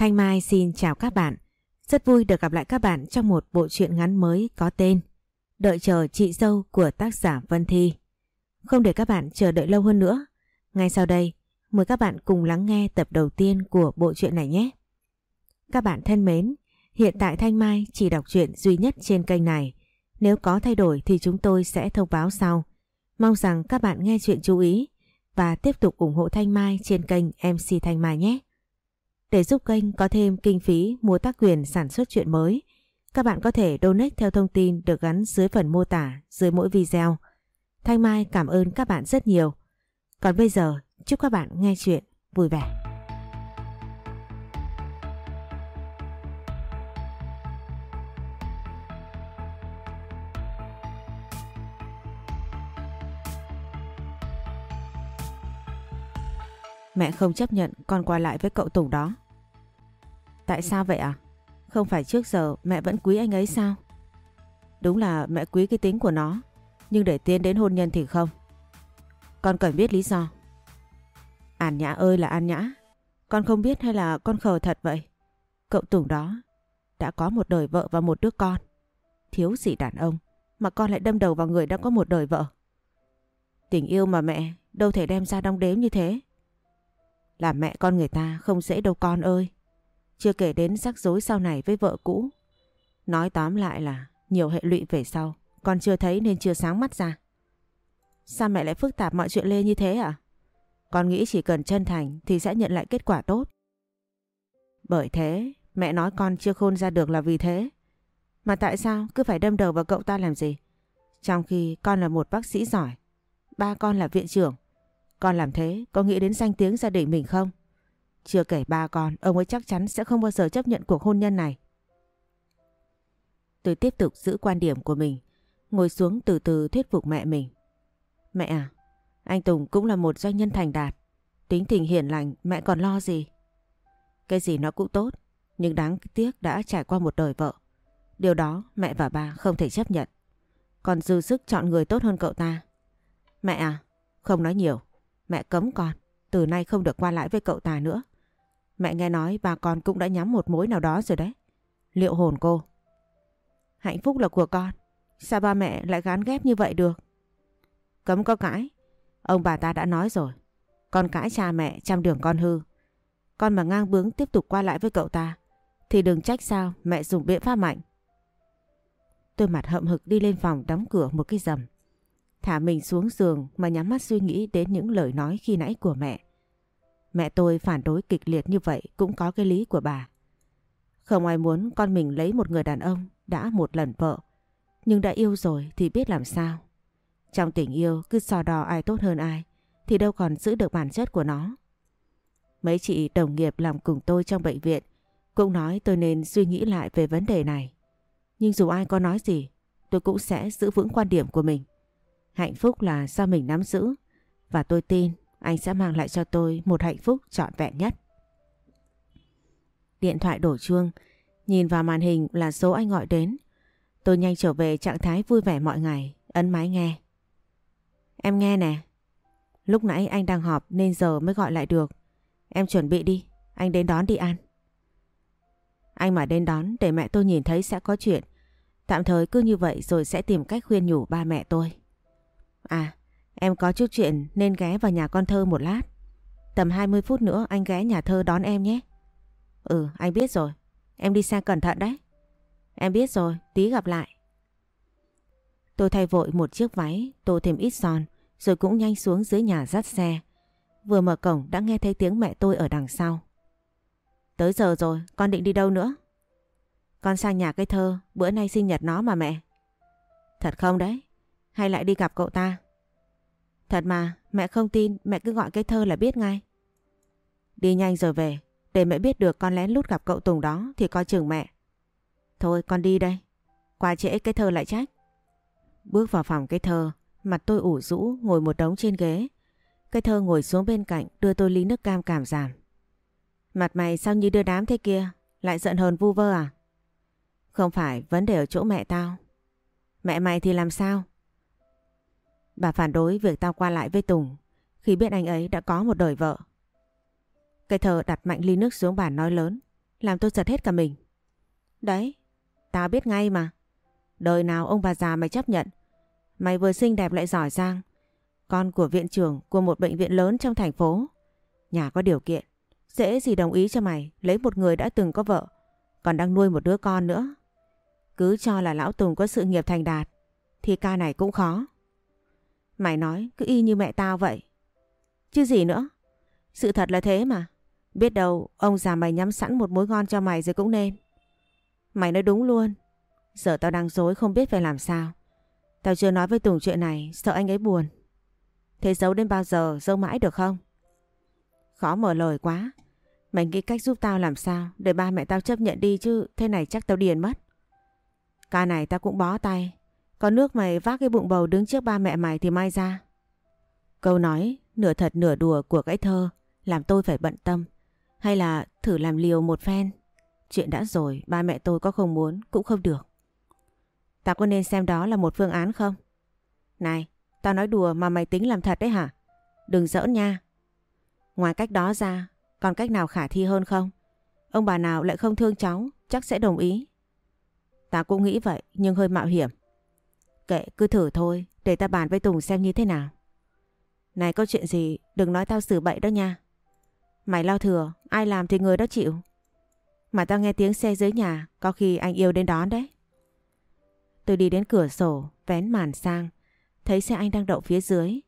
Thanh Mai xin chào các bạn. Rất vui được gặp lại các bạn trong một bộ truyện ngắn mới có tên Đợi chờ chị dâu của tác giả Vân Thi. Không để các bạn chờ đợi lâu hơn nữa, ngay sau đây mời các bạn cùng lắng nghe tập đầu tiên của bộ truyện này nhé. Các bạn thân mến, hiện tại Thanh Mai chỉ đọc truyện duy nhất trên kênh này. Nếu có thay đổi thì chúng tôi sẽ thông báo sau. Mong rằng các bạn nghe chuyện chú ý và tiếp tục ủng hộ Thanh Mai trên kênh MC Thanh Mai nhé. Để giúp kênh có thêm kinh phí mua tác quyền sản xuất chuyện mới, các bạn có thể donate theo thông tin được gắn dưới phần mô tả dưới mỗi video. Thanh Mai cảm ơn các bạn rất nhiều. Còn bây giờ, chúc các bạn nghe chuyện vui vẻ. Mẹ không chấp nhận con qua lại với cậu Tùng đó. Tại sao vậy à? Không phải trước giờ mẹ vẫn quý anh ấy sao? Đúng là mẹ quý cái tính của nó, nhưng để tiến đến hôn nhân thì không. Con cần biết lý do. An Nhã ơi là An Nhã, con không biết hay là con khờ thật vậy? Cậu Tùng đó đã có một đời vợ và một đứa con. Thiếu gì đàn ông mà con lại đâm đầu vào người đã có một đời vợ. Tình yêu mà mẹ đâu thể đem ra đong đếm như thế. Là mẹ con người ta không dễ đâu con ơi. Chưa kể đến rắc rối sau này với vợ cũ. Nói tóm lại là nhiều hệ lụy về sau. Con chưa thấy nên chưa sáng mắt ra. Sao mẹ lại phức tạp mọi chuyện lên như thế à? Con nghĩ chỉ cần chân thành thì sẽ nhận lại kết quả tốt. Bởi thế, mẹ nói con chưa khôn ra được là vì thế. Mà tại sao cứ phải đâm đầu vào cậu ta làm gì? Trong khi con là một bác sĩ giỏi, ba con là viện trưởng. Con làm thế có nghĩ đến danh tiếng gia đình mình không? Chưa kể ba con, ông ấy chắc chắn sẽ không bao giờ chấp nhận cuộc hôn nhân này. Tôi tiếp tục giữ quan điểm của mình, ngồi xuống từ từ thuyết phục mẹ mình. Mẹ à, anh Tùng cũng là một doanh nhân thành đạt. Tính tình hiền lành, mẹ còn lo gì? Cái gì nó cũng tốt, nhưng đáng tiếc đã trải qua một đời vợ. Điều đó mẹ và ba không thể chấp nhận. Còn dư sức chọn người tốt hơn cậu ta. Mẹ à, không nói nhiều. Mẹ cấm con, từ nay không được qua lại với cậu ta nữa. Mẹ nghe nói bà con cũng đã nhắm một mối nào đó rồi đấy. Liệu hồn cô? Hạnh phúc là của con. Sao ba mẹ lại gán ghép như vậy được? Cấm có cãi. Ông bà ta đã nói rồi. Con cãi cha mẹ trăm đường con hư. Con mà ngang bướng tiếp tục qua lại với cậu ta thì đừng trách sao mẹ dùng biện pháp mạnh. Tôi mặt hậm hực đi lên phòng đóng cửa một cái rầm. Thả mình xuống giường mà nhắm mắt suy nghĩ đến những lời nói khi nãy của mẹ. Mẹ tôi phản đối kịch liệt như vậy cũng có cái lý của bà. Không ai muốn con mình lấy một người đàn ông đã một lần vợ. Nhưng đã yêu rồi thì biết làm sao. Trong tình yêu cứ so đo ai tốt hơn ai thì đâu còn giữ được bản chất của nó. Mấy chị đồng nghiệp làm cùng tôi trong bệnh viện cũng nói tôi nên suy nghĩ lại về vấn đề này. Nhưng dù ai có nói gì, tôi cũng sẽ giữ vững quan điểm của mình. Hạnh phúc là do mình nắm giữ và tôi tin anh sẽ mang lại cho tôi một hạnh phúc trọn vẹn nhất. Điện thoại đổ chuông, nhìn vào màn hình là số anh gọi đến. Tôi nhanh trở về trạng thái vui vẻ mọi ngày, ấn máy nghe. Em nghe nè. Lúc nãy anh đang họp nên giờ mới gọi lại được. Em chuẩn bị đi, anh đến đón đi ăn. Anh mà đến đón để mẹ tôi nhìn thấy sẽ có chuyện. Tạm thời cứ như vậy rồi sẽ tìm cách khuyên nhủ ba mẹ tôi. À, em có chút chuyện nên ghé vào nhà con thơ một lát. Tầm 20 phút nữa anh ghé nhà thơ đón em nhé. Ừ, anh biết rồi. Em đi xa cẩn thận đấy. Em biết rồi, tí gặp lại. Tôi thay vội một chiếc váy, tô thêm ít son, rồi cũng nhanh xuống dưới nhà dắt xe. Vừa mở cổng đã nghe thấy tiếng mẹ tôi ở đằng sau. Tới giờ rồi, con định đi đâu nữa? Con sang nhà cái thơ, bữa nay sinh nhật nó mà mẹ. Thật không đấy? Hay lại đi gặp cậu ta? Thật mà, mẹ không tin, mẹ cứ gọi cái thơ là biết ngay. Đi nhanh rồi về, để mẹ biết được con lén lút gặp cậu Tùng đó thì coi chừng mẹ. Thôi con đi đây, qua trễ cái thơ lại trách. Bước vào phòng cái thơ, mặt tôi ủ rũ ngồi một đống trên ghế. Cái thơ ngồi xuống bên cạnh đưa tôi ly nước cam cảm giảm. Mặt mày sao như đưa đám thế kia, lại giận hờn vu vơ à? Không phải vấn đề ở chỗ mẹ tao. Mẹ mày thì làm sao? Bà phản đối việc tao qua lại với Tùng khi biết anh ấy đã có một đời vợ. Cây thờ đặt mạnh ly nước xuống bàn nói lớn. làm tôi giật hết cả mình. Đấy, tao biết ngay mà. Đời nào ông bà già mày chấp nhận. Mày vừa xinh đẹp lại giỏi giang. Con của viện trưởng của một bệnh viện lớn trong thành phố. Nhà có điều kiện. Dễ gì đồng ý cho mày lấy một người đã từng có vợ. Còn đang nuôi một đứa con nữa. Cứ cho là lão Tùng có sự nghiệp thành đạt. Thì ca này cũng khó. Mày nói cứ y như mẹ tao vậy. Chứ gì nữa. Sự thật là thế mà. Biết đâu ông già mày nhắm sẵn một mối ngon cho mày rồi cũng nên. Mày nói đúng luôn. Giờ tao đang dối không biết phải làm sao. Tao chưa nói với Tùng chuyện này, sợ anh ấy buồn. Thế giấu đến bao giờ, giấu mãi được không? Khó mở lời quá. Mày nghĩ cách giúp tao làm sao để ba mẹ tao chấp nhận đi chứ thế này chắc tao điền mất. Ca này tao cũng bó tay. Có nước mày vác cái bụng bầu đứng trước ba mẹ mày thì mai ra. Câu nói nửa thật nửa đùa của cái thơ làm tôi phải bận tâm. Hay là thử làm liều một phen. Chuyện đã rồi, ba mẹ tôi có không muốn cũng không được. Tao có nên xem đó là một phương án không? Này, tao nói đùa mà mày tính làm thật đấy hả? Đừng giỡn nha. Ngoài cách đó ra, còn cách nào khả thi hơn không? Ông bà nào lại không thương cháu, chắc sẽ đồng ý. Tao cũng nghĩ vậy, nhưng hơi mạo hiểm. Kệ, cứ thử thôi, để ta bàn với Tùng xem như thế nào. Này có chuyện gì, đừng nói tao xử bậy đó nha. Mày lo thừa, ai làm thì người đó chịu. Mà tao nghe tiếng xe dưới nhà, có khi anh yêu đến đón đấy. Tôi đi đến cửa sổ, vén màn sang, thấy xe anh đang đậu phía dưới.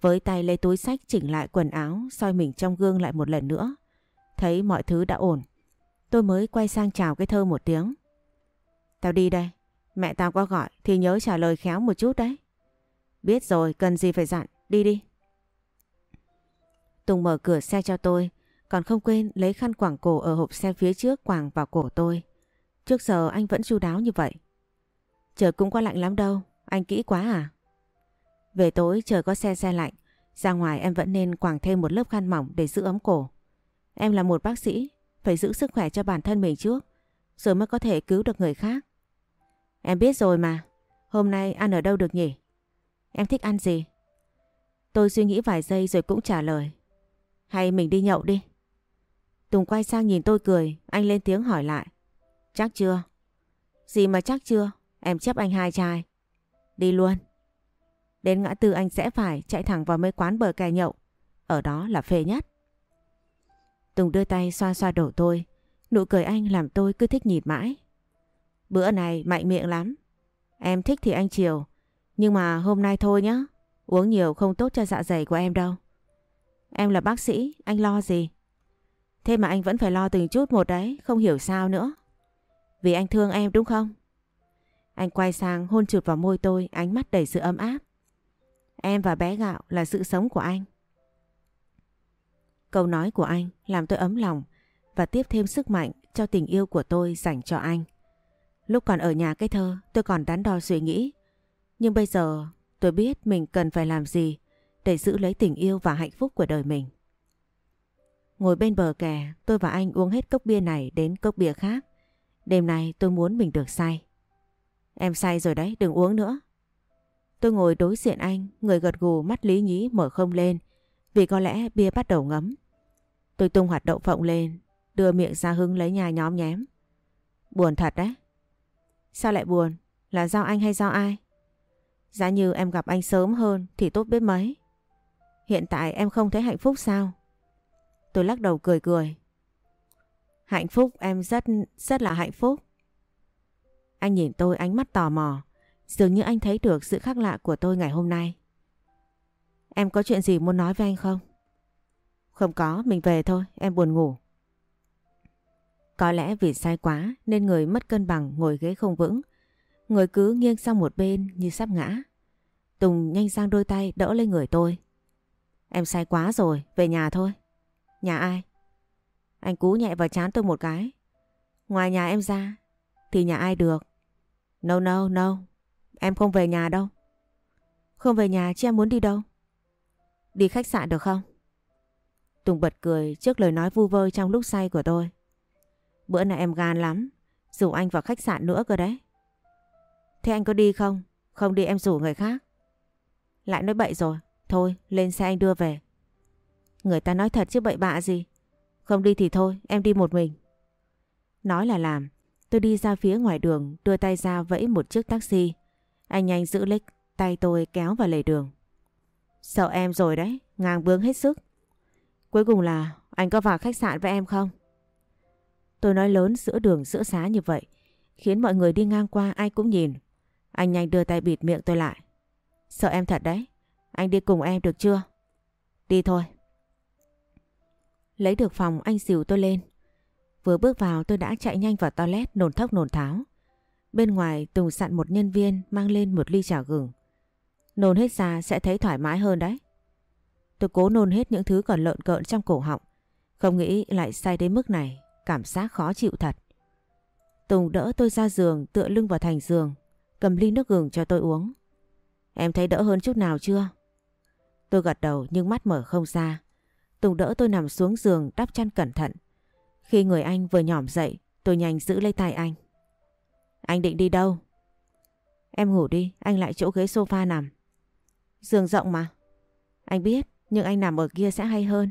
Với tay lấy túi sách chỉnh lại quần áo, soi mình trong gương lại một lần nữa. Thấy mọi thứ đã ổn. Tôi mới quay sang chào cái thơ một tiếng. Tao đi đây. Mẹ tao có gọi thì nhớ trả lời khéo một chút đấy. Biết rồi, cần gì phải dặn. Đi đi. Tùng mở cửa xe cho tôi, còn không quên lấy khăn quảng cổ ở hộp xe phía trước quàng vào cổ tôi. Trước giờ anh vẫn chu đáo như vậy. Trời cũng có lạnh lắm đâu, anh kỹ quá à? Về tối trời có xe xe lạnh, ra ngoài em vẫn nên quàng thêm một lớp khăn mỏng để giữ ấm cổ. Em là một bác sĩ, phải giữ sức khỏe cho bản thân mình trước, rồi mới có thể cứu được người khác. Em biết rồi mà, hôm nay ăn ở đâu được nhỉ? Em thích ăn gì? Tôi suy nghĩ vài giây rồi cũng trả lời. Hay mình đi nhậu đi. Tùng quay sang nhìn tôi cười, anh lên tiếng hỏi lại. Chắc chưa? Gì mà chắc chưa? Em chấp anh hai chai. Đi luôn. Đến ngã tư anh sẽ phải chạy thẳng vào mấy quán bờ kè nhậu. Ở đó là phê nhất. Tùng đưa tay xoa xoa đổ tôi. Nụ cười anh làm tôi cứ thích nhìn mãi. Bữa này mạnh miệng lắm. Em thích thì anh chiều. Nhưng mà hôm nay thôi nhá. Uống nhiều không tốt cho dạ dày của em đâu. Em là bác sĩ, anh lo gì? Thế mà anh vẫn phải lo từng chút một đấy, không hiểu sao nữa. Vì anh thương em đúng không? Anh quay sang hôn chụt vào môi tôi, ánh mắt đầy sự ấm áp. Em và bé gạo là sự sống của anh. Câu nói của anh làm tôi ấm lòng và tiếp thêm sức mạnh cho tình yêu của tôi dành cho anh. Lúc còn ở nhà cái thơ tôi còn đắn đo suy nghĩ. Nhưng bây giờ tôi biết mình cần phải làm gì để giữ lấy tình yêu và hạnh phúc của đời mình. Ngồi bên bờ kè, tôi và anh uống hết cốc bia này đến cốc bia khác. Đêm nay tôi muốn mình được say. Em say rồi đấy, đừng uống nữa. Tôi ngồi đối diện anh, người gật gù mắt lý nhí mở không lên, vì có lẽ bia bắt đầu ngấm. Tôi tung hoạt động phộng lên, đưa miệng ra hưng lấy nhà nhóm nhém. Buồn thật đấy. Sao lại buồn? Là do anh hay do ai? Giá như em gặp anh sớm hơn thì tốt biết mấy. Hiện tại em không thấy hạnh phúc sao? Tôi lắc đầu cười cười. Hạnh phúc em rất, rất là hạnh phúc. Anh nhìn tôi ánh mắt tò mò. Dường như anh thấy được sự khác lạ của tôi ngày hôm nay. Em có chuyện gì muốn nói với anh không? Không có, mình về thôi, em buồn ngủ. Có lẽ vì say quá nên người mất cân bằng ngồi ghế không vững. Người cứ nghiêng sang một bên như sắp ngã. Tùng nhanh sang đôi tay đỡ lên người tôi. Em say quá rồi, về nhà thôi. Nhà ai? Anh cú nhẹ vào chán tôi một cái. Ngoài nhà em ra, thì nhà ai được? No no no, em không về nhà đâu. Không về nhà chứ em muốn đi đâu? Đi khách sạn được không? Tùng bật cười trước lời nói vu vơ trong lúc say của tôi. Bữa nay em gan lắm, rủ anh vào khách sạn nữa cơ đấy. Thế anh có đi không? Không đi em rủ người khác. Lại nói bậy rồi, thôi lên xe anh đưa về. Người ta nói thật chứ bậy bạ gì. Không đi thì thôi, em đi một mình. Nói là làm, tôi đi ra phía ngoài đường đưa tay ra vẫy một chiếc taxi. Anh nhanh giữ lấy tay tôi kéo vào lề đường. Sợ em rồi đấy, ngang bướng hết sức. Cuối cùng là anh có vào khách sạn với em không? Tôi nói lớn giữa đường giữa xá như vậy, khiến mọi người đi ngang qua ai cũng nhìn. Anh nhanh đưa tay bịt miệng tôi lại. Sợ em thật đấy, anh đi cùng em được chưa? Đi thôi. Lấy được phòng anh dìu tôi lên. Vừa bước vào tôi đã chạy nhanh vào toilet nồn thốc nồn tháo. Bên ngoài Tùng sặn một nhân viên mang lên một ly trà gừng. Nôn hết ra sẽ thấy thoải mái hơn đấy. Tôi cố nôn hết những thứ còn lợn cợn trong cổ họng. Không nghĩ lại say đến mức này, cảm giác khó chịu thật. Tùng đỡ tôi ra giường tựa lưng vào thành giường, cầm ly nước gừng cho tôi uống. Em thấy đỡ hơn chút nào chưa? Tôi gật đầu nhưng mắt mở không ra. Tùng đỡ tôi nằm xuống giường đắp chăn cẩn thận. Khi người anh vừa nhỏm dậy, tôi nhanh giữ lấy tay anh. Anh định đi đâu? Em ngủ đi, anh lại chỗ ghế sofa nằm. Giường rộng mà. Anh biết, nhưng anh nằm ở kia sẽ hay hơn.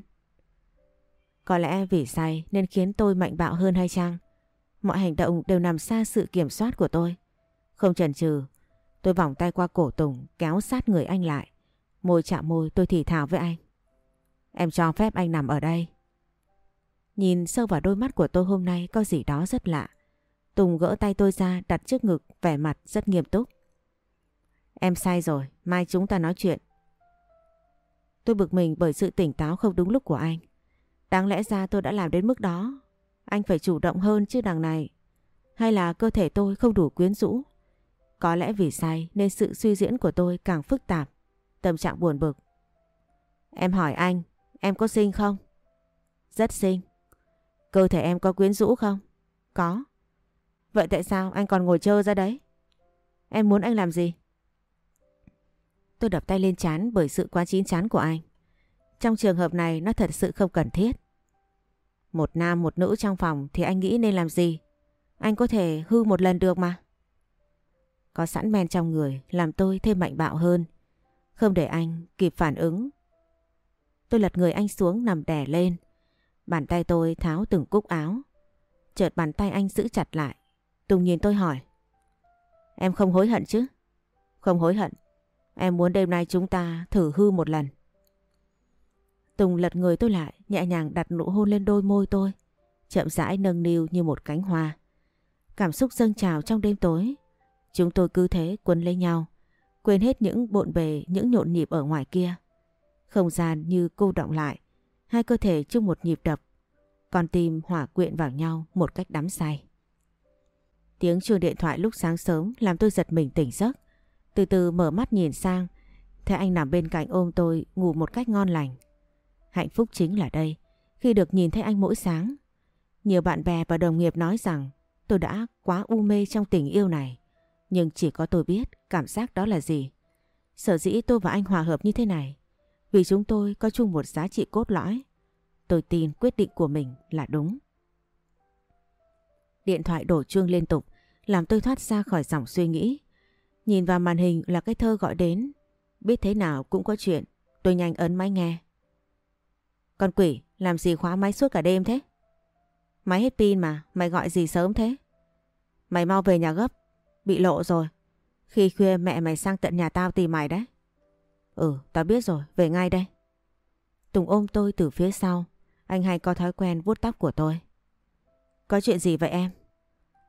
Có lẽ vì say nên khiến tôi mạnh bạo hơn hay chăng? Mọi hành động đều nằm xa sự kiểm soát của tôi. Không chần chừ, tôi vòng tay qua cổ Tùng kéo sát người anh lại. Môi chạm môi tôi thì thào với anh. Em cho phép anh nằm ở đây. Nhìn sâu vào đôi mắt của tôi hôm nay có gì đó rất lạ. Tùng gỡ tay tôi ra đặt trước ngực vẻ mặt rất nghiêm túc. Em sai rồi, mai chúng ta nói chuyện. Tôi bực mình bởi sự tỉnh táo không đúng lúc của anh. Đáng lẽ ra tôi đã làm đến mức đó. Anh phải chủ động hơn chứ đằng này. Hay là cơ thể tôi không đủ quyến rũ. Có lẽ vì say nên sự suy diễn của tôi càng phức tạp. Tâm trạng buồn bực. Em hỏi anh, em có xinh không? Rất xinh. Cơ thể em có quyến rũ không? Có. Vậy tại sao anh còn ngồi chơi ra đấy? Em muốn anh làm gì? Tôi đập tay lên chán bởi sự quá chín chán của anh. Trong trường hợp này, nó thật sự không cần thiết. Một nam, một nữ trong phòng thì anh nghĩ nên làm gì? Anh có thể hư một lần được mà. Có sẵn men trong người, làm tôi thêm mạnh bạo hơn. Không để anh kịp phản ứng. Tôi lật người anh xuống, nằm đè lên. Bàn tay tôi tháo từng cúc áo. Chợt bàn tay anh giữ chặt lại. Tùng nhìn tôi hỏi. Em không hối hận chứ? Không hối hận. Em muốn đêm nay chúng ta thử hư một lần. Tùng lật người tôi lại, nhẹ nhàng đặt nụ hôn lên đôi môi tôi. Chậm rãi nâng niu như một cánh hoa. Cảm xúc dâng trào trong đêm tối. Chúng tôi cứ thế quấn lấy nhau. Quên hết những bộn bề, những nhộn nhịp ở ngoài kia. Không gian như cô động lại. Hai cơ thể chung một nhịp đập. Con tim hỏa quyện vào nhau một cách đắm say. Tiếng chuông điện thoại lúc sáng sớm làm tôi giật mình tỉnh giấc. Từ từ mở mắt nhìn sang, thấy anh nằm bên cạnh ôm tôi ngủ một cách ngon lành. Hạnh phúc chính là đây, khi được nhìn thấy anh mỗi sáng. Nhiều bạn bè và đồng nghiệp nói rằng tôi đã quá u mê trong tình yêu này. Nhưng chỉ có tôi biết cảm giác đó là gì. Sở dĩ tôi và anh hòa hợp như thế này. Vì chúng tôi có chung một giá trị cốt lõi. Tôi tin quyết định của mình là đúng. Điện thoại đổ chuông liên tục làm tôi thoát ra khỏi dòng suy nghĩ. Nhìn vào màn hình là cái thơ gọi đến. Biết thế nào cũng có chuyện. Tôi nhanh ấn máy nghe. Con quỷ, làm gì khóa máy suốt cả đêm thế? Máy hết pin mà, mày gọi gì sớm thế? Mày mau về nhà gấp, bị lộ rồi. Khi khuya mẹ mày sang tận nhà tao tìm mày đấy. Ừ, tao biết rồi, về ngay đây. Tùng ôm tôi từ phía sau. Anh hay có thói quen vuốt tóc của tôi. Có chuyện gì vậy em?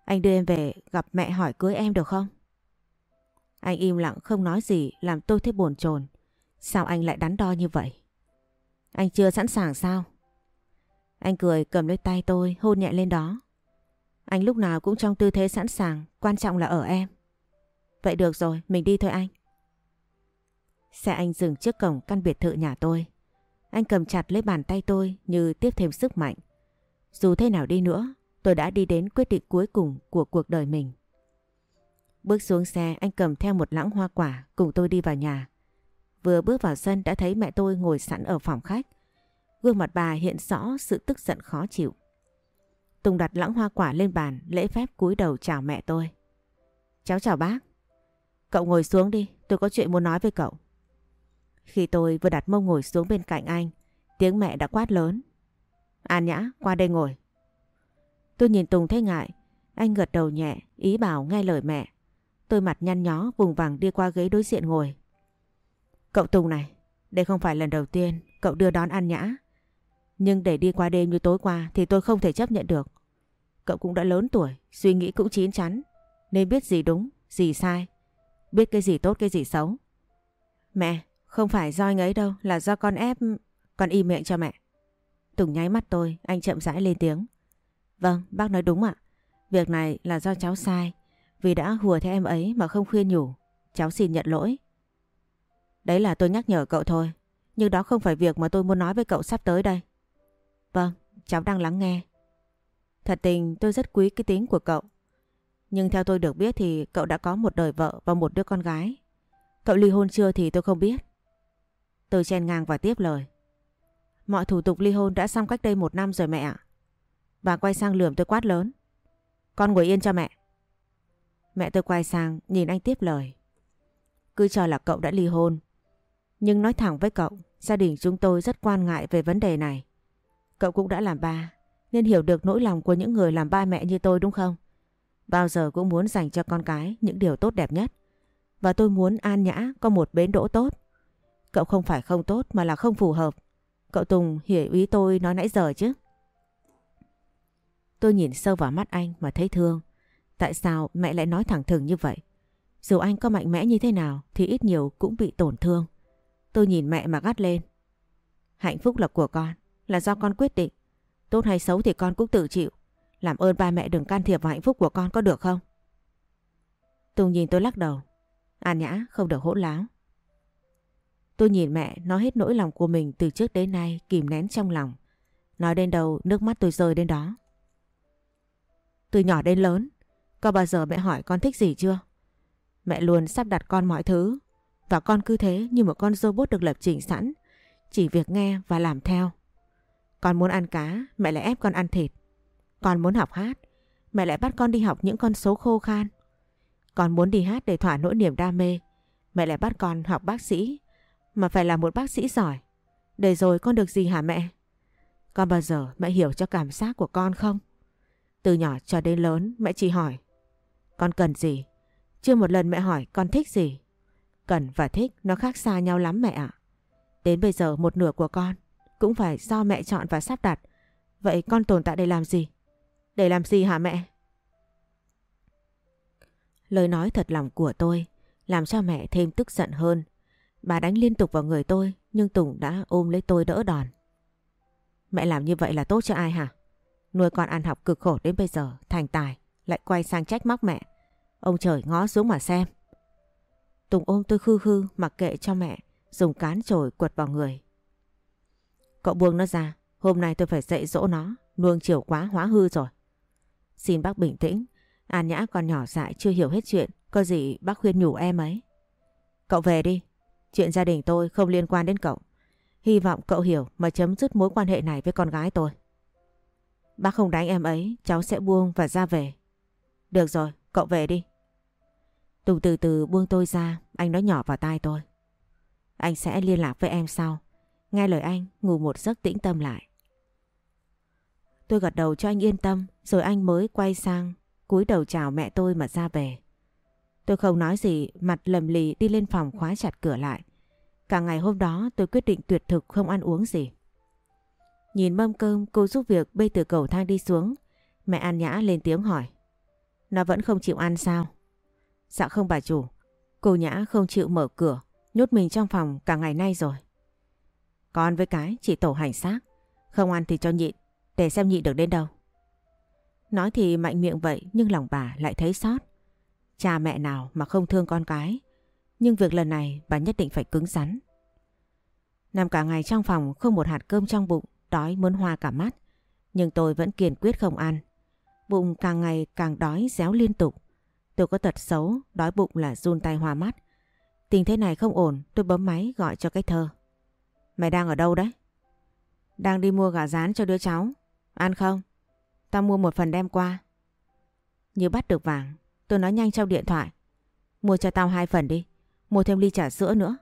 Anh đưa em về gặp mẹ hỏi cưới em được không? Anh im lặng không nói gì làm tôi thấy buồn chồn. Sao anh lại đắn đo như vậy? Anh chưa sẵn sàng sao? Anh cười cầm lấy tay tôi hôn nhẹ lên đó. Anh lúc nào cũng trong tư thế sẵn sàng, quan trọng là ở em. Vậy được rồi, mình đi thôi anh. Xe anh dừng trước cổng căn biệt thự nhà tôi. Anh cầm chặt lấy bàn tay tôi như tiếp thêm sức mạnh. Dù thế nào đi nữa, tôi đã đi đến quyết định cuối cùng của cuộc đời mình. Bước xuống xe anh cầm theo một lãng hoa quả cùng tôi đi vào nhà. Vừa bước vào sân đã thấy mẹ tôi ngồi sẵn ở phòng khách. Gương mặt bà hiện rõ sự tức giận khó chịu. Tùng đặt lãng hoa quả lên bàn lễ phép cúi đầu chào mẹ tôi. Cháu chào bác. Cậu ngồi xuống đi, tôi có chuyện muốn nói với cậu. Khi tôi vừa đặt mông ngồi xuống bên cạnh anh, tiếng mẹ đã quát lớn. An Nhã, qua đây ngồi. Tôi nhìn Tùng thấy ngại. Anh gật đầu nhẹ, ý bảo nghe lời mẹ. Tôi mặt nhăn nhó vùng vàng đi qua ghế đối diện ngồi. Cậu Tùng này, đây không phải lần đầu tiên cậu đưa đón An Nhã. Nhưng để đi qua đêm như tối qua thì tôi không thể chấp nhận được. Cậu cũng đã lớn tuổi, suy nghĩ cũng chín chắn. Nên biết gì đúng, gì sai. Biết cái gì tốt, cái gì xấu. Mẹ, không phải do anh ấy đâu, là do con ép... Con im miệng cho mẹ. Tùng nháy mắt tôi, anh chậm rãi lên tiếng. Vâng, bác nói đúng ạ. Việc này là do cháu sai. Vì đã hùa theo em ấy mà không khuyên nhủ. Cháu xin nhận lỗi. Đấy là tôi nhắc nhở cậu thôi. Nhưng đó không phải việc mà tôi muốn nói với cậu sắp tới đây. Vâng, cháu đang lắng nghe. Thật tình tôi rất quý cái tính của cậu. Nhưng theo tôi được biết thì cậu đã có một đời vợ và một đứa con gái. Cậu ly hôn chưa thì tôi không biết. Tôi chen ngang và tiếp lời. Mọi thủ tục ly hôn đã xong cách đây một năm rồi mẹ ạ. Bà quay sang lườm tôi quát lớn. Con ngồi yên cho mẹ. Mẹ tôi quay sang nhìn anh tiếp lời. Cứ cho là cậu đã ly hôn. Nhưng nói thẳng với cậu, gia đình chúng tôi rất quan ngại về vấn đề này. Cậu cũng đã làm ba, nên hiểu được nỗi lòng của những người làm ba mẹ như tôi đúng không? Bao giờ cũng muốn dành cho con cái những điều tốt đẹp nhất. Và tôi muốn An Nhã có một bến đỗ tốt. Cậu không phải không tốt mà là không phù hợp. Cậu Tùng hiểu ý tôi nói nãy giờ chứ. Tôi nhìn sâu vào mắt anh mà thấy thương. Tại sao mẹ lại nói thẳng thừng như vậy? Dù anh có mạnh mẽ như thế nào thì ít nhiều cũng bị tổn thương. Tôi nhìn mẹ mà gắt lên. Hạnh phúc là của con, là do con quyết định. Tốt hay xấu thì con cũng tự chịu. Làm ơn ba mẹ đừng can thiệp vào hạnh phúc của con có được không? Tùng nhìn tôi lắc đầu. An nhã không được hỗn láo. Tôi nhìn mẹ nói hết nỗi lòng của mình từ trước đến nay kìm nén trong lòng. Nói đến đầu nước mắt tôi rơi đến đó. Từ nhỏ đến lớn, có bao giờ mẹ hỏi con thích gì chưa? Mẹ luôn sắp đặt con mọi thứ và con cứ thế như một con robot được lập trình sẵn, chỉ việc nghe và làm theo. Con muốn ăn cá, mẹ lại ép con ăn thịt. Con muốn học hát, mẹ lại bắt con đi học những con số khô khan. Con muốn đi hát để thỏa nỗi niềm đam mê, mẹ lại bắt con học bác sĩ, mà phải là một bác sĩ giỏi. Để rồi con được gì hả mẹ? Con bao giờ mẹ hiểu cho cảm giác của con không? Từ nhỏ cho đến lớn mẹ chỉ hỏi Con cần gì? Chưa một lần mẹ hỏi con thích gì? Cần và thích nó khác xa nhau lắm mẹ ạ. Đến bây giờ một nửa của con cũng phải do mẹ chọn và sắp đặt. Vậy con tồn tại để làm gì? Để làm gì hả mẹ? Lời nói thật lòng của tôi làm cho mẹ thêm tức giận hơn. Bà đánh liên tục vào người tôi nhưng Tùng đã ôm lấy tôi đỡ đòn. Mẹ làm như vậy là tốt cho ai hả? Nuôi con ăn học cực khổ đến bây giờ, thành tài, lại quay sang trách móc mẹ. Ông trời ngó xuống mà xem. Tùng ôm tôi khư khư mặc kệ cho mẹ, dùng cán chổi quật vào người. Cậu buông nó ra, hôm nay tôi phải dạy dỗ nó, nuông chiều quá hóa hư rồi. Xin bác bình tĩnh, An Nhã còn nhỏ dại chưa hiểu hết chuyện, có gì bác khuyên nhủ em ấy. Cậu về đi, chuyện gia đình tôi không liên quan đến cậu. Hy vọng cậu hiểu mà chấm dứt mối quan hệ này với con gái tôi. Bác không đánh em ấy, cháu sẽ buông và ra về. Được rồi, cậu về đi. Tùng từ từ buông tôi ra, anh nói nhỏ vào tai tôi. Anh sẽ liên lạc với em sau. Nghe lời anh, ngủ một giấc tĩnh tâm lại. Tôi gật đầu cho anh yên tâm, rồi anh mới quay sang, cúi đầu chào mẹ tôi mà ra về. Tôi không nói gì, mặt lầm lì đi lên phòng khóa chặt cửa lại. Cả ngày hôm đó tôi quyết định tuyệt thực không ăn uống gì. Nhìn mâm cơm cô giúp việc bê từ cầu thang đi xuống. Mẹ An Nhã lên tiếng hỏi. Nó vẫn không chịu ăn sao? Dạ không bà chủ. Cô Nhã không chịu mở cửa, nhốt mình trong phòng cả ngày nay rồi. Con với cái chỉ tổ hành xác. Không ăn thì cho nhịn, để xem nhịn được đến đâu. Nói thì mạnh miệng vậy nhưng lòng bà lại thấy sót. Cha mẹ nào mà không thương con cái. Nhưng việc lần này bà nhất định phải cứng rắn. Nằm cả ngày trong phòng không một hạt cơm trong bụng đói muốn hoa cả mắt. Nhưng tôi vẫn kiên quyết không ăn. Bụng càng ngày càng đói réo liên tục. Tôi có tật xấu, đói bụng là run tay hoa mắt. Tình thế này không ổn, tôi bấm máy gọi cho cái thơ. Mày đang ở đâu đấy? Đang đi mua gà rán cho đứa cháu. Ăn không? Tao mua một phần đem qua. Như bắt được vàng, tôi nói nhanh trong điện thoại. Mua cho tao hai phần đi. Mua thêm ly trà sữa nữa.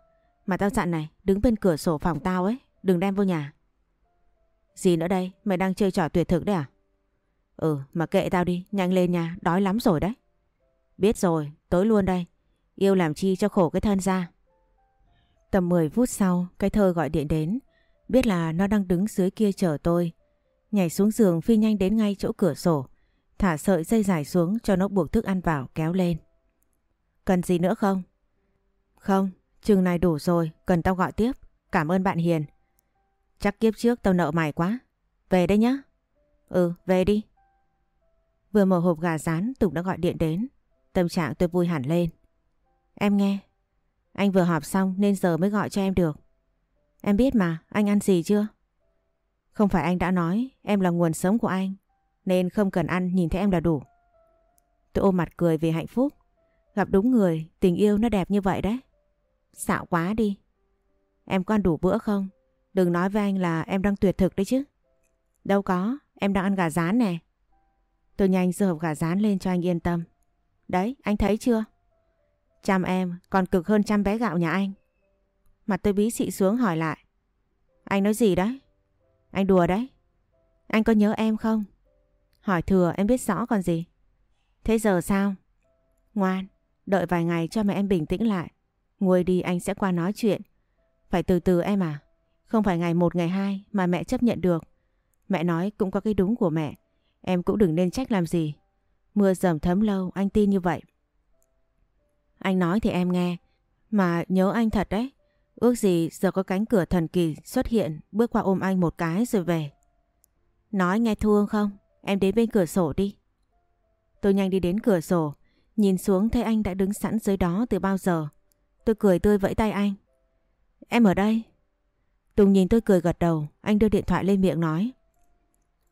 Mà tao dặn này, đứng bên cửa sổ phòng tao ấy, đừng đem vô nhà. Gì nữa đây? Mày đang chơi trò tuyệt thực đấy à? Ừ mà kệ tao đi, nhanh lên nha, đói lắm rồi đấy. Biết rồi, tới luôn đây. Yêu làm chi cho khổ cái thân ra. Tầm 10 phút sau, cái thơ gọi điện đến. Biết là nó đang đứng dưới kia chờ tôi. Nhảy xuống giường phi nhanh đến ngay chỗ cửa sổ. Thả sợi dây dài xuống cho nó buộc thức ăn vào kéo lên. Cần gì nữa không? Không, chừng này đủ rồi, cần tao gọi tiếp. Cảm ơn bạn Hiền. Chắc kiếp trước tao nợ mày quá. Về đây nhá. Ừ, về đi. Vừa mở hộp gà rán Tùng đã gọi điện đến. Tâm trạng tôi vui hẳn lên. Em nghe. Anh vừa họp xong nên giờ mới gọi cho em được. Em biết mà, anh ăn gì chưa? Không phải anh đã nói em là nguồn sống của anh nên không cần ăn nhìn thấy em là đủ. Tôi ôm mặt cười vì hạnh phúc. Gặp đúng người, tình yêu nó đẹp như vậy đấy. Xạo quá đi. Em có ăn đủ bữa không? Đừng nói với anh là em đang tuyệt thực đấy chứ. Đâu có, em đang ăn gà rán nè. Tôi nhanh đưa hộp gà rán lên cho anh yên tâm. Đấy, anh thấy chưa? Chăm em còn cực hơn chăm bé gạo nhà anh. Mặt tôi bí xị xuống hỏi lại. Anh nói gì đấy? Anh đùa đấy. Anh có nhớ em không? Hỏi thừa em biết rõ còn gì. Thế giờ sao? Ngoan, đợi vài ngày cho mẹ em bình tĩnh lại. Nguôi đi anh sẽ qua nói chuyện. Phải từ từ em à. Không phải ngày một ngày hai mà mẹ chấp nhận được. Mẹ nói cũng có cái đúng của mẹ. Em cũng đừng nên trách làm gì. Mưa dầm thấm lâu, anh tin như vậy. Anh nói thì em nghe. Mà nhớ anh thật đấy. Ước gì giờ có cánh cửa thần kỳ xuất hiện, bước qua ôm anh một cái rồi về. Nói nghe thương không? Em đến bên cửa sổ đi. Tôi nhanh đi đến cửa sổ. Nhìn xuống thấy anh đã đứng sẵn dưới đó từ bao giờ. Tôi cười tươi vẫy tay anh. Em ở đây. Tùng nhìn tôi cười gật đầu. Anh đưa điện thoại lên miệng nói.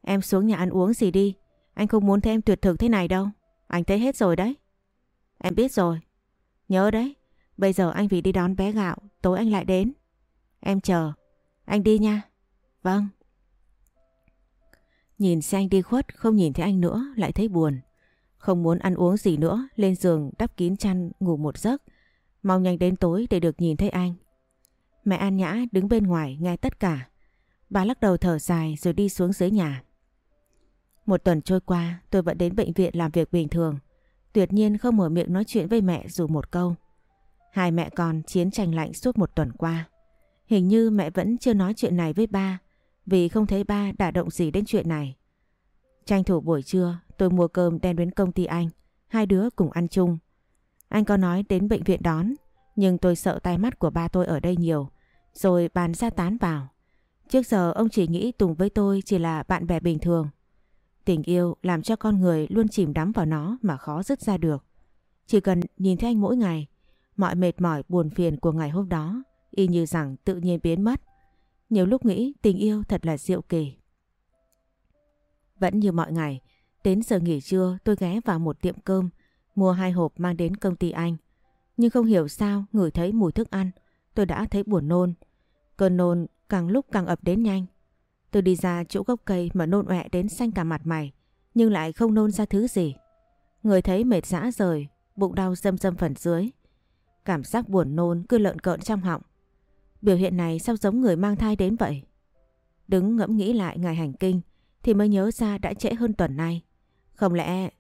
Em xuống nhà ăn uống gì đi. Anh không muốn thấy em tuyệt thực thế này đâu. Anh thấy hết rồi đấy. Em biết rồi. Nhớ đấy. Bây giờ anh vì đi đón bé gạo. Tối anh lại đến. Em chờ. Anh đi nha. Vâng. Nhìn xe anh đi khuất, không nhìn thấy anh nữa, lại thấy buồn. Không muốn ăn uống gì nữa, lên giường đắp kín chăn, ngủ một giấc. Mong nhanh đến tối để được nhìn thấy anh. Mẹ An Nhã đứng bên ngoài, nghe tất cả. Bà lắc đầu thở dài rồi đi xuống dưới nhà. Một tuần trôi qua, tôi vẫn đến bệnh viện làm việc bình thường. Tuyệt nhiên không mở miệng nói chuyện với mẹ dù một câu. Hai mẹ con chiến tranh lạnh suốt một tuần qua. Hình như mẹ vẫn chưa nói chuyện này với ba, vì không thấy ba đả động gì đến chuyện này. Tranh thủ buổi trưa, tôi mua cơm đem đến công ty anh. Hai đứa cùng ăn chung. Anh có nói đến bệnh viện đón, nhưng tôi sợ tai mắt của ba tôi ở đây nhiều, rồi bàn ra tán vào. Trước giờ ông chỉ nghĩ Tùng với tôi chỉ là bạn bè bình thường. Tình yêu làm cho con người luôn chìm đắm vào nó mà khó dứt ra được. Chỉ cần nhìn thấy anh mỗi ngày, mọi mệt mỏi buồn phiền của ngày hôm đó y như rằng tự nhiên biến mất. Nhiều lúc nghĩ tình yêu thật là diệu kỳ. Vẫn như mọi ngày, đến giờ nghỉ trưa tôi ghé vào một tiệm cơm, mua hai hộp mang đến công ty anh. Nhưng không hiểu sao ngửi thấy mùi thức ăn, tôi đã thấy buồn nôn. Cơn nôn càng lúc càng ập đến nhanh. Tôi đi ra chỗ gốc cây mà nôn ọe đến xanh cả mặt mày, nhưng lại không nôn ra thứ gì. Người thấy mệt dã rời, bụng đau dâm dâm phần dưới. Cảm giác buồn nôn cứ lợn cợn trong họng. Biểu hiện này sao giống người mang thai đến vậy? Đứng ngẫm nghĩ lại ngày hành kinh thì mới nhớ ra đã trễ hơn tuần nay. Không lẽ...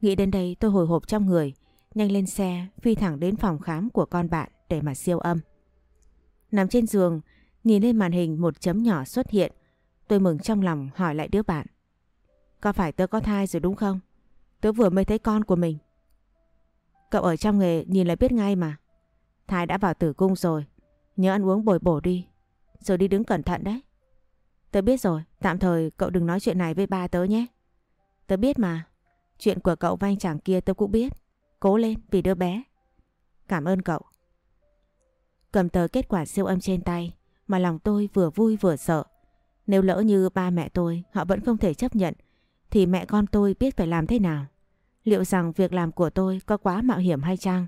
Nghĩ đến đây tôi hồi hộp trong người, nhanh lên xe phi thẳng đến phòng khám của con bạn để mà siêu âm. Nằm trên giường, nhìn lên màn hình một chấm nhỏ xuất hiện. Tôi mừng trong lòng hỏi lại đứa bạn. Có phải tớ có thai rồi đúng không? Tớ vừa mới thấy con của mình. Cậu ở trong nghề nhìn là biết ngay mà. Thai đã vào tử cung rồi. Nhớ ăn uống bồi bổ đi. Rồi đi đứng cẩn thận đấy. Tớ biết rồi, tạm thời cậu đừng nói chuyện này với ba tớ nhé. Tớ biết mà. Chuyện của cậu và anh chàng kia tớ cũng biết. Cố lên vì đứa bé. Cảm ơn cậu. Cầm tờ kết quả siêu âm trên tay mà lòng tôi vừa vui vừa sợ. Nếu lỡ như ba mẹ tôi họ vẫn không thể chấp nhận thì mẹ con tôi biết phải làm thế nào. Liệu rằng việc làm của tôi có quá mạo hiểm hay chăng?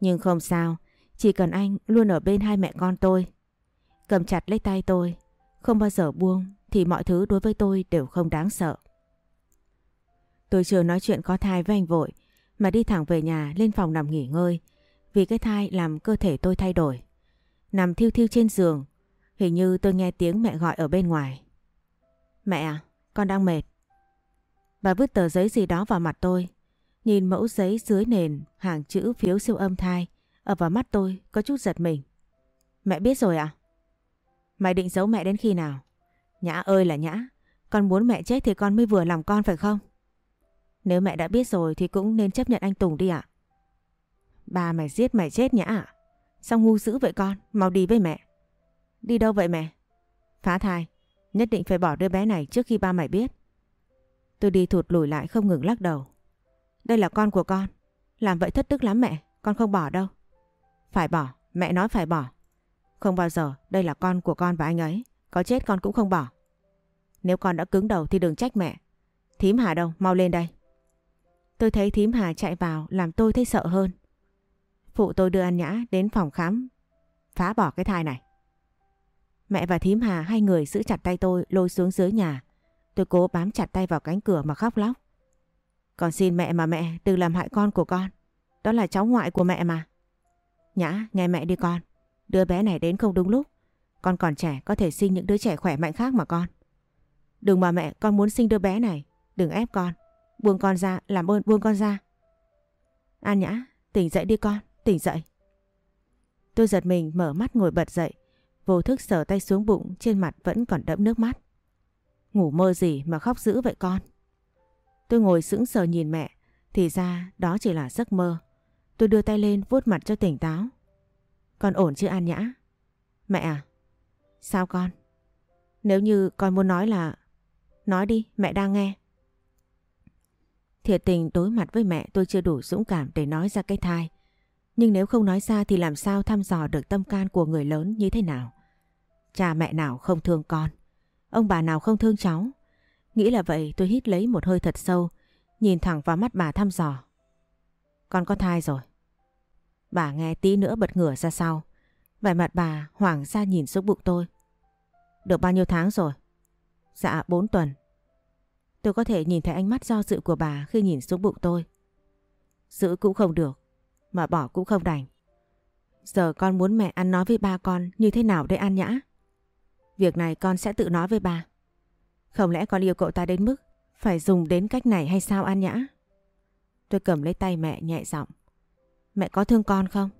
Nhưng không sao, chỉ cần anh luôn ở bên hai mẹ con tôi. Cầm chặt lấy tay tôi, không bao giờ buông thì mọi thứ đối với tôi đều không đáng sợ. Tôi chưa nói chuyện có thai với anh vội mà đi thẳng về nhà lên phòng nằm nghỉ ngơi vì cái thai làm cơ thể tôi thay đổi. Nằm thiêu thiêu trên giường, hình như tôi nghe tiếng mẹ gọi ở bên ngoài. Mẹ à, con đang mệt. Bà vứt tờ giấy gì đó vào mặt tôi. Nhìn mẫu giấy dưới nền hàng chữ phiếu siêu âm thai ở vào mắt tôi có chút giật mình. Mẹ biết rồi à? Mày định giấu mẹ đến khi nào? Nhã ơi là Nhã, con muốn mẹ chết thì con mới vừa lòng con phải không? Nếu mẹ đã biết rồi thì cũng nên chấp nhận anh Tùng đi ạ. bà mày giết mày chết Nhã ạ. Sao ngu dữ vậy con, mau đi với mẹ. Đi đâu vậy mẹ? Phá thai, nhất định phải bỏ đứa bé này trước khi ba mày biết. Tôi đi thụt lùi lại không ngừng lắc đầu. Đây là con của con, làm vậy thất đức lắm mẹ, con không bỏ đâu. Phải bỏ, mẹ nói phải bỏ. Không bao giờ, đây là con của con và anh ấy, có chết con cũng không bỏ. Nếu con đã cứng đầu thì đừng trách mẹ. Thím Hà đâu, mau lên đây. Tôi thấy thím Hà chạy vào làm tôi thấy sợ hơn. Phụ tôi đưa An Nhã đến phòng khám, phá bỏ cái thai này. Mẹ và thím Hà hai người giữ chặt tay tôi lôi xuống dưới nhà. Tôi cố bám chặt tay vào cánh cửa mà khóc lóc. Con xin mẹ mà mẹ đừng làm hại con của con. Đó là cháu ngoại của mẹ mà. Nhã, nghe mẹ đi con. Đứa bé này đến không đúng lúc. Con còn trẻ có thể sinh những đứa trẻ khỏe mạnh khác mà con. Đừng mà mẹ, con muốn sinh đứa bé này. Đừng ép con. Buông con ra, làm ơn buông con ra. An Nhã, tỉnh dậy đi con, tỉnh dậy. Tôi giật mình mở mắt ngồi bật dậy. Vô thức sờ tay xuống bụng trên mặt vẫn còn đẫm nước mắt. Ngủ mơ gì mà khóc dữ vậy con? Tôi ngồi sững sờ nhìn mẹ, thì ra đó chỉ là giấc mơ. Tôi đưa tay lên vuốt mặt cho tỉnh táo. Con ổn chứ An Nhã? Mẹ à? Sao con? Nếu như con muốn nói là... Nói đi, mẹ đang nghe. Thiệt tình đối mặt với mẹ tôi chưa đủ dũng cảm để nói ra cái thai. Nhưng nếu không nói ra thì làm sao thăm dò được tâm can của người lớn như thế nào? Cha mẹ nào không thương con? Ông bà nào không thương cháu? Nghĩ là vậy tôi hít lấy một hơi thật sâu, nhìn thẳng vào mắt bà thăm dò. Con có thai rồi. Bà nghe tí nữa bật ngửa ra sau. Vẻ mặt bà hoảng ra nhìn xuống bụng tôi. Được bao nhiêu tháng rồi? Dạ 4 tuần. Tôi có thể nhìn thấy ánh mắt do dự của bà khi nhìn xuống bụng tôi. Giữ cũng không được, mà bỏ cũng không đành. Giờ con muốn mẹ ăn nói với ba con như thế nào để an nhã? Việc này con sẽ tự nói với bà. Không lẽ con yêu cậu ta đến mức phải dùng đến cách này hay sao an nhã? Tôi cầm lấy tay mẹ nhẹ giọng. Mẹ có thương con không?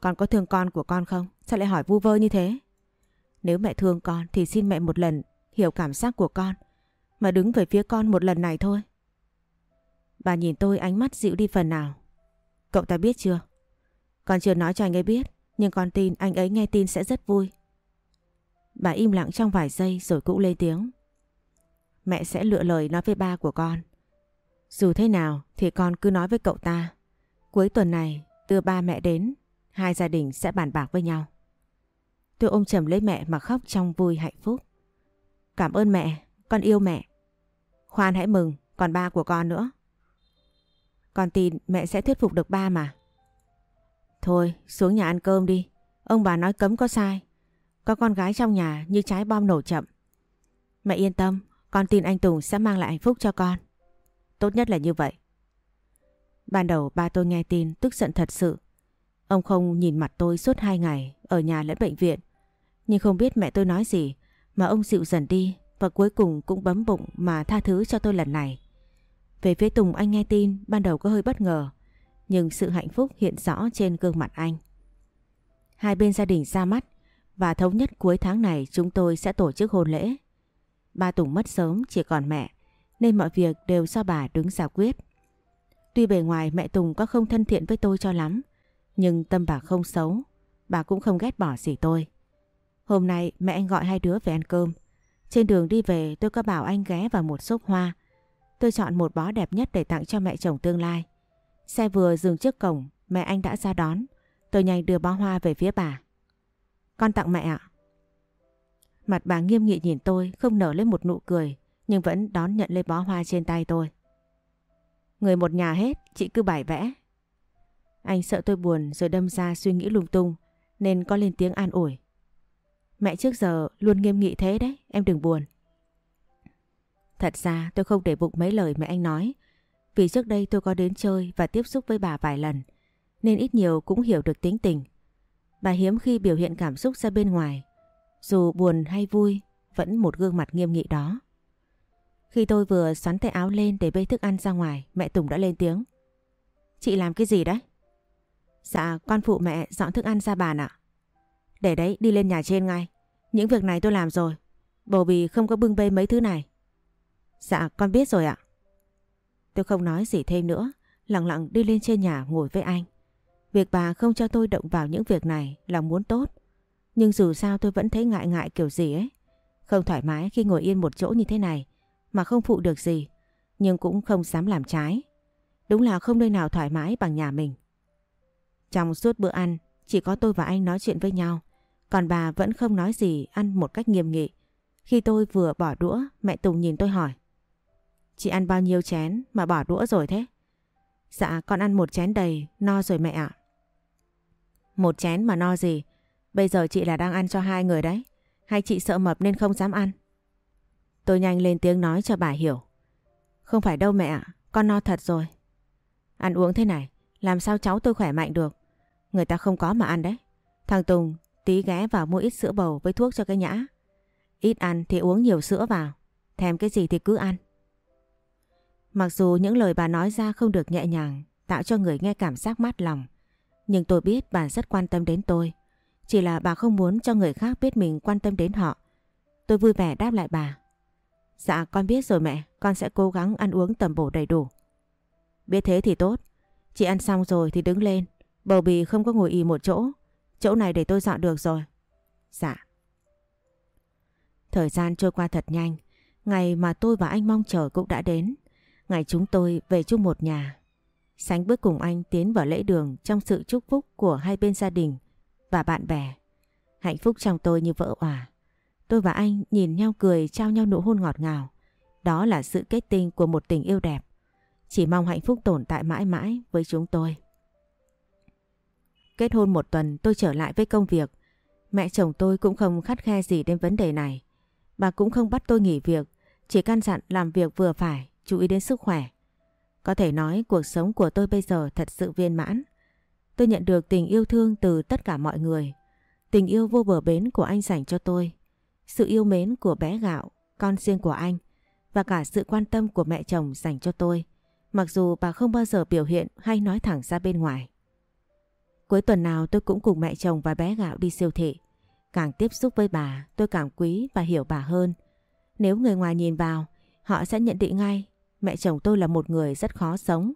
Con có thương con của con không? Sao lại hỏi vu vơ như thế? Nếu mẹ thương con thì xin mẹ một lần hiểu cảm giác của con, mà đứng về phía con một lần này thôi. Bà nhìn tôi ánh mắt dịu đi phần nào. Cậu ta biết chưa? Con chưa nói cho anh ấy biết nhưng con tin anh ấy nghe tin sẽ rất vui. Bà im lặng trong vài giây rồi cũng lên tiếng. Mẹ sẽ lựa lời nói với ba của con. Dù thế nào thì con cứ nói với cậu ta. Cuối tuần này đưa ba mẹ đến, hai gia đình sẽ bàn bạc với nhau. Tôi ôm chầm lấy mẹ mà khóc trong vui hạnh phúc. Cảm ơn mẹ, con yêu mẹ. Khoan hãy mừng, còn ba của con nữa. Con tin mẹ sẽ thuyết phục được ba mà. Thôi, xuống nhà ăn cơm đi. Ông bà nói cấm có sai. Có con gái trong nhà như trái bom nổ chậm. Mẹ yên tâm, con tin anh Tùng sẽ mang lại hạnh phúc cho con. Tốt nhất là như vậy. Ban đầu ba tôi nghe tin tức giận thật sự. Ông không nhìn mặt tôi suốt hai ngày ở nhà lẫn bệnh viện. Nhưng không biết mẹ tôi nói gì mà ông dịu dần đi và cuối cùng cũng bấm bụng mà tha thứ cho tôi lần này. Về phía Tùng anh nghe tin, ban đầu có hơi bất ngờ, nhưng sự hạnh phúc hiện rõ trên gương mặt anh. Hai bên gia đình ra mắt và thống nhất cuối tháng này chúng tôi sẽ tổ chức hôn lễ. Ba Tùng mất sớm chỉ còn mẹ, nên mọi việc đều do bà đứng ra quyết. Tuy bề ngoài mẹ Tùng có không thân thiện với tôi cho lắm, nhưng tâm bà không xấu, bà cũng không ghét bỏ gì tôi. Hôm nay mẹ anh gọi hai đứa về ăn cơm. Trên đường đi về tôi có bảo anh ghé vào một xốp hoa. Tôi chọn một bó đẹp nhất để tặng cho mẹ chồng tương lai. Xe vừa dừng trước cổng, mẹ anh đã ra đón. Tôi nhanh đưa bó hoa về phía bà. Con tặng mẹ ạ. Mặt bà nghiêm nghị nhìn tôi, không nở lên một nụ cười, nhưng vẫn đón nhận lấy bó hoa trên tay tôi. Người một nhà hết, chị cứ bài vẽ. Anh sợ tôi buồn rồi đâm ra suy nghĩ lung tung, nên có lên tiếng an ủi. Mẹ trước giờ luôn nghiêm nghị thế đấy, em đừng buồn. Thật ra tôi không để bụng mấy lời mẹ anh nói, vì trước đây tôi có đến chơi và tiếp xúc với bà vài lần, nên ít nhiều cũng hiểu được tính tình. Bà hiếm khi biểu hiện cảm xúc ra bên ngoài, dù buồn hay vui, vẫn một gương mặt nghiêm nghị đó. Khi tôi vừa xoắn tay áo lên để bê thức ăn ra ngoài, mẹ Tùng đã lên tiếng. Chị làm cái gì đấy? Dạ, con phụ mẹ dọn thức ăn ra bàn ạ. Để đấy, đi lên nhà trên ngay. Những việc này tôi làm rồi. Bầu bì không có bưng bê mấy thứ này. Dạ, con biết rồi ạ. Tôi không nói gì thêm nữa, lặng lặng đi lên trên nhà ngồi với anh. Việc bà không cho tôi động vào những việc này là muốn tốt. Nhưng dù sao tôi vẫn thấy ngại ngại kiểu gì ấy. Không thoải mái khi ngồi yên một chỗ như thế này mà không phụ được gì. Nhưng cũng không dám làm trái. Đúng là không nơi nào thoải mái bằng nhà mình. Trong suốt bữa ăn, chỉ có tôi và anh nói chuyện với nhau. Còn bà vẫn không nói gì ăn một cách nghiêm nghị. Khi tôi vừa bỏ đũa, mẹ Tùng nhìn tôi hỏi. Chị ăn bao nhiêu chén mà bỏ đũa rồi thế? Dạ con ăn một chén đầy, no rồi mẹ ạ. Một chén mà no gì? Bây giờ chị là đang ăn cho hai người đấy. Hay chị sợ mập nên không dám ăn? Tôi nhanh lên tiếng nói cho bà hiểu. Không phải đâu mẹ ạ, con no thật rồi. Ăn uống thế này, làm sao cháu tôi khỏe mạnh được? Người ta không có mà ăn đấy. Thằng Tùng tí ghé vào mua ít sữa bầu với thuốc cho cái nhã. Ít ăn thì uống nhiều sữa vào. Thèm cái gì thì cứ ăn. Mặc dù những lời bà nói ra không được nhẹ nhàng, tạo cho người nghe cảm giác mát lòng. Nhưng tôi biết bà rất quan tâm đến tôi. Chỉ là bà không muốn cho người khác biết mình quan tâm đến họ. Tôi vui vẻ đáp lại bà. Dạ con biết rồi mẹ, con sẽ cố gắng ăn uống tầm bổ đầy đủ. Biết thế thì tốt. Chị ăn xong rồi thì đứng lên. Bầu bì không có ngồi y một chỗ. Chỗ này để tôi dọn được rồi. Dạ. Thời gian trôi qua thật nhanh. Ngày mà tôi và anh mong chờ cũng đã đến. Ngày chúng tôi về chung một nhà. Sánh bước cùng anh tiến vào lễ đường trong sự chúc phúc của hai bên gia đình và bạn bè. Hạnh phúc trong tôi như vỡ òa. Tôi và anh nhìn nhau cười trao nhau nụ hôn ngọt ngào. Đó là sự kết tinh của một tình yêu đẹp. Chỉ mong hạnh phúc tồn tại mãi mãi với chúng tôi. Kết hôn một tuần tôi trở lại với công việc. Mẹ chồng tôi cũng không khắt khe gì đến vấn đề này. Bà cũng không bắt tôi nghỉ việc, chỉ căn dặn làm việc vừa phải, chú ý đến sức khỏe. Có thể nói cuộc sống của tôi bây giờ thật sự viên mãn. Tôi nhận được tình yêu thương từ tất cả mọi người. Tình yêu vô bờ bến của anh dành cho tôi. Sự yêu mến của bé gạo, con riêng của anh. Và cả sự quan tâm của mẹ chồng dành cho tôi. Mặc dù bà không bao giờ biểu hiện hay nói thẳng ra bên ngoài. Cuối tuần nào tôi cũng cùng mẹ chồng và bé gạo đi siêu thị. Càng tiếp xúc với bà, tôi càng quý và hiểu bà hơn. Nếu người ngoài nhìn vào, họ sẽ nhận định ngay mẹ chồng tôi là một người rất khó sống,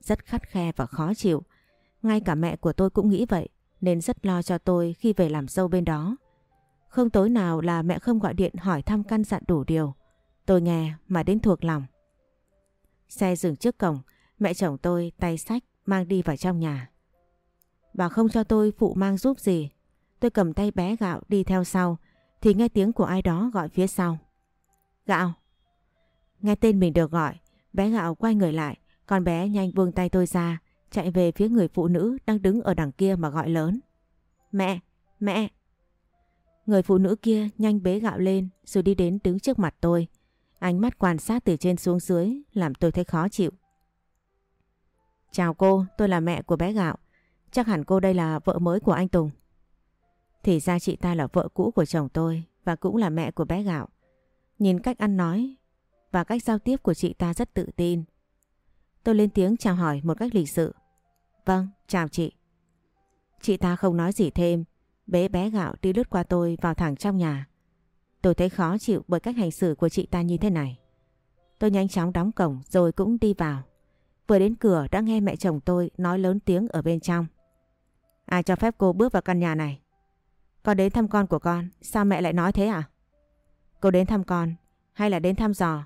rất khắt khe và khó chịu. Ngay cả mẹ của tôi cũng nghĩ vậy, nên rất lo cho tôi khi về làm dâu bên đó. Không tối nào là mẹ không gọi điện hỏi thăm căn dặn đủ điều. Tôi nghe mà đến thuộc lòng. Xe dừng trước cổng, mẹ chồng tôi tay sách mang đi vào trong nhà. Bà không cho tôi phụ mang giúp gì. Tôi cầm tay bé gạo đi theo sau thì nghe tiếng của ai đó gọi phía sau. Gạo. Nghe tên mình được gọi, bé gạo quay người lại, con bé nhanh buông tay tôi ra, chạy về phía người phụ nữ đang đứng ở đằng kia mà gọi lớn. Mẹ, mẹ. Người phụ nữ kia nhanh bế gạo lên rồi đi đến đứng trước mặt tôi. Ánh mắt quan sát từ trên xuống dưới làm tôi thấy khó chịu. Chào cô, tôi là mẹ của bé gạo. Chắc hẳn cô đây là vợ mới của anh Tùng. Thì ra chị ta là vợ cũ của chồng tôi và cũng là mẹ của bé gạo. Nhìn cách ăn nói và cách giao tiếp của chị ta rất tự tin. Tôi lên tiếng chào hỏi một cách lịch sự. Vâng, chào chị. Chị ta không nói gì thêm, bế bé gạo đi lướt qua tôi vào thẳng trong nhà. Tôi thấy khó chịu bởi cách hành xử của chị ta như thế này. Tôi nhanh chóng đóng cổng rồi cũng đi vào. Vừa đến cửa đã nghe mẹ chồng tôi nói lớn tiếng ở bên trong. Ai cho phép cô bước vào căn nhà này? Con đến thăm con của con, sao mẹ lại nói thế à? Cô đến thăm con hay là đến thăm dò?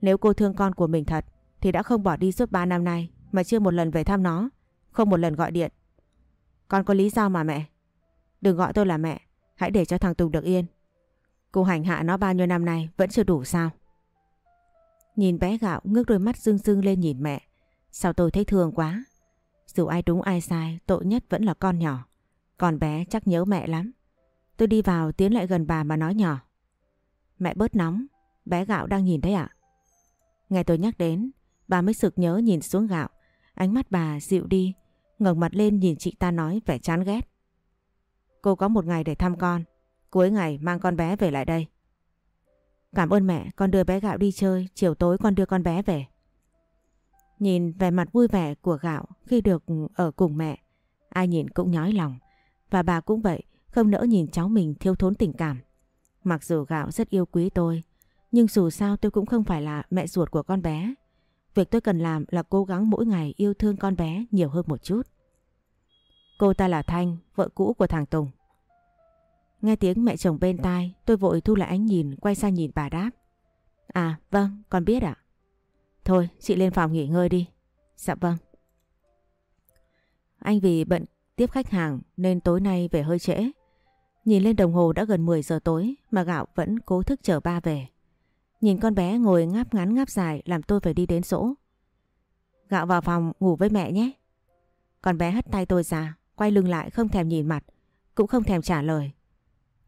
Nếu cô thương con của mình thật thì đã không bỏ đi suốt 3 năm nay mà chưa một lần về thăm nó, không một lần gọi điện. Con có lý do mà mẹ. Đừng gọi tôi là mẹ, hãy để cho thằng Tùng được yên. Cô hành hạ nó bao nhiêu năm nay vẫn chưa đủ sao? Nhìn bé gạo ngước đôi mắt rưng rưng lên nhìn mẹ. Sao tôi thấy thương quá. Dù ai đúng ai sai, tội nhất vẫn là con nhỏ. còn bé chắc nhớ mẹ lắm. Tôi đi vào tiến lại gần bà mà nói nhỏ. Mẹ bớt nóng, bé gạo đang nhìn đấy ạ. Nghe tôi nhắc đến, bà mới sực nhớ nhìn xuống gạo. Ánh mắt bà dịu đi, ngẩng mặt lên nhìn chị ta nói vẻ chán ghét. Cô có một ngày để thăm con, cuối ngày mang con bé về lại đây. Cảm ơn mẹ, con đưa bé Gạo đi chơi, chiều tối con đưa con bé về. Nhìn vẻ mặt vui vẻ của Gạo khi được ở cùng mẹ, ai nhìn cũng nhói lòng. Và bà cũng vậy, không nỡ nhìn cháu mình thiếu thốn tình cảm. Mặc dù Gạo rất yêu quý tôi, nhưng dù sao tôi cũng không phải là mẹ ruột của con bé. Việc tôi cần làm là cố gắng mỗi ngày yêu thương con bé nhiều hơn một chút. Cô ta là Thanh, vợ cũ của thằng Tùng. Nghe tiếng mẹ chồng bên tai, tôi vội thu lại ánh nhìn, quay sang nhìn bà đáp. À, vâng, con biết ạ. Thôi, chị lên phòng nghỉ ngơi đi. Dạ vâng. Anh vì bận tiếp khách hàng nên tối nay về hơi trễ. Nhìn lên đồng hồ đã gần 10 giờ tối mà gạo vẫn cố thức chờ ba về. Nhìn con bé ngồi ngáp ngắn ngáp dài làm tôi phải đi đến sổ. Gạo vào phòng ngủ với mẹ nhé. Con bé hất tay tôi ra, quay lưng lại không thèm nhìn mặt, cũng không thèm trả lời.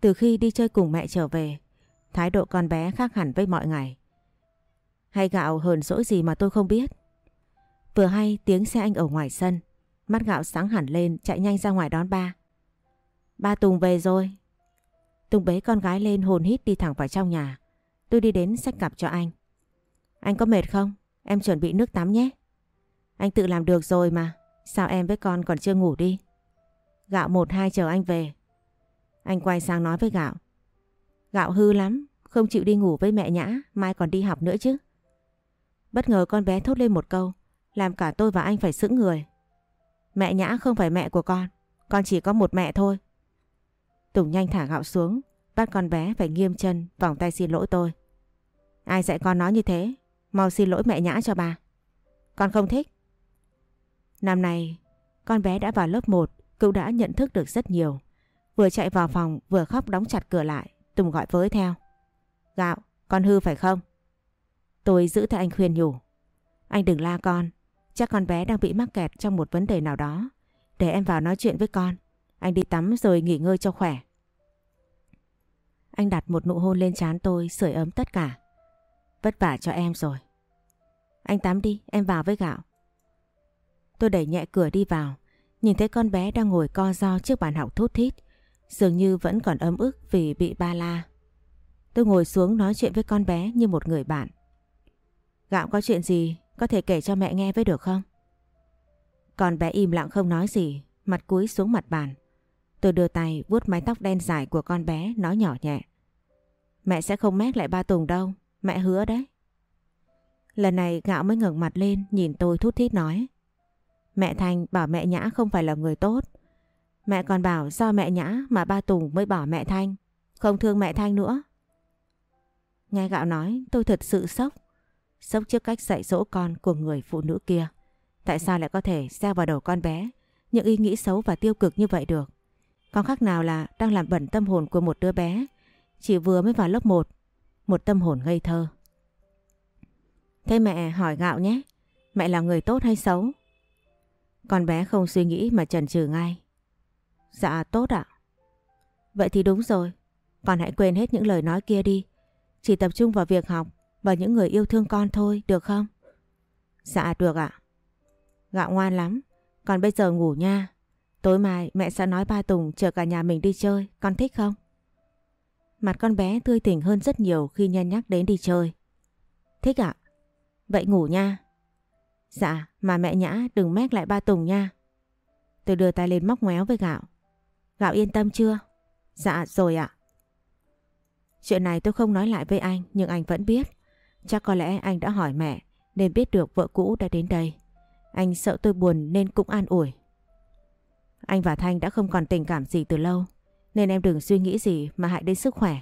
Từ khi đi chơi cùng mẹ trở về, thái độ con bé khác hẳn với mọi ngày. Hay gạo hờn dỗi gì mà tôi không biết. Vừa hay tiếng xe anh ở ngoài sân, mắt gạo sáng hẳn lên chạy nhanh ra ngoài đón ba. Ba Tùng về rồi. Tùng bế con gái lên hồn hít đi thẳng vào trong nhà. Tôi đi đến xách cặp cho anh. Anh có mệt không? Em chuẩn bị nước tắm nhé. Anh tự làm được rồi mà. Sao em với con còn chưa ngủ đi? Gạo một hai chờ anh về. Anh quay sang nói với Gạo. Gạo hư lắm, không chịu đi ngủ với mẹ Nhã, mai còn đi học nữa chứ. Bất ngờ con bé thốt lên một câu, làm cả tôi và anh phải sững người. Mẹ Nhã không phải mẹ của con, con chỉ có một mẹ thôi. Tùng nhanh thả Gạo xuống, bắt con bé phải nghiêm chân vòng tay xin lỗi tôi. Ai dạy con nói như thế, mau xin lỗi mẹ Nhã cho bà. Con không thích. Năm nay, con bé đã vào lớp 1, cũng đã nhận thức được rất nhiều. Vừa chạy vào phòng vừa khóc đóng chặt cửa lại Tùng gọi với theo Gạo con hư phải không Tôi giữ theo anh khuyên nhủ Anh đừng la con Chắc con bé đang bị mắc kẹt trong một vấn đề nào đó Để em vào nói chuyện với con Anh đi tắm rồi nghỉ ngơi cho khỏe Anh đặt một nụ hôn lên trán tôi Sưởi ấm tất cả Vất vả cho em rồi Anh tắm đi em vào với gạo Tôi đẩy nhẹ cửa đi vào Nhìn thấy con bé đang ngồi co do trước bàn học thút thít Dường như vẫn còn ấm ức vì bị ba la. Tôi ngồi xuống nói chuyện với con bé như một người bạn. Gạo có chuyện gì có thể kể cho mẹ nghe với được không? Con bé im lặng không nói gì, mặt cúi xuống mặt bàn. Tôi đưa tay vuốt mái tóc đen dài của con bé nói nhỏ nhẹ. Mẹ sẽ không mét lại ba Tùng đâu, mẹ hứa đấy. Lần này gạo mới ngẩng mặt lên, nhìn tôi thút thít nói. Mẹ Thành bảo mẹ Nhã không phải là người tốt. Mẹ còn bảo do mẹ Nhã mà ba Tùng mới bỏ mẹ Thanh. Không thương mẹ Thanh nữa. Nghe gạo nói, tôi thật sự sốc. Sốc trước cách dạy dỗ con của người phụ nữ kia. Tại sao lại có thể gieo vào đầu con bé những ý nghĩ xấu và tiêu cực như vậy được? Con khác nào là đang làm bẩn tâm hồn của một đứa bé chỉ vừa mới vào lớp 1. Một tâm hồn ngây thơ. Thế mẹ hỏi gạo nhé. Mẹ là người tốt hay xấu? Con bé không suy nghĩ mà chần chừ ngay. Dạ tốt ạ. Vậy thì đúng rồi. Con hãy quên hết những lời nói kia đi. Chỉ tập trung vào việc học và những người yêu thương con thôi, được không? Dạ được ạ. Gạo ngoan lắm. Còn bây giờ ngủ nha. Tối mai mẹ sẽ nói ba Tùng chờ cả nhà mình đi chơi. Con thích không? Mặt con bé tươi tỉnh hơn rất nhiều khi nhân nhắc đến đi chơi. Thích ạ. Vậy ngủ nha. Dạ, mà mẹ Nhã đừng mét lại ba Tùng nha. Tôi đưa tay lên móc ngoéo với gạo. Gạo yên tâm chưa? Dạ rồi ạ. Chuyện này tôi không nói lại với anh nhưng anh vẫn biết. Chắc có lẽ anh đã hỏi mẹ nên biết được vợ cũ đã đến đây. Anh sợ tôi buồn nên cũng an ủi. Anh và Thanh đã không còn tình cảm gì từ lâu nên em đừng suy nghĩ gì mà hại đến sức khỏe.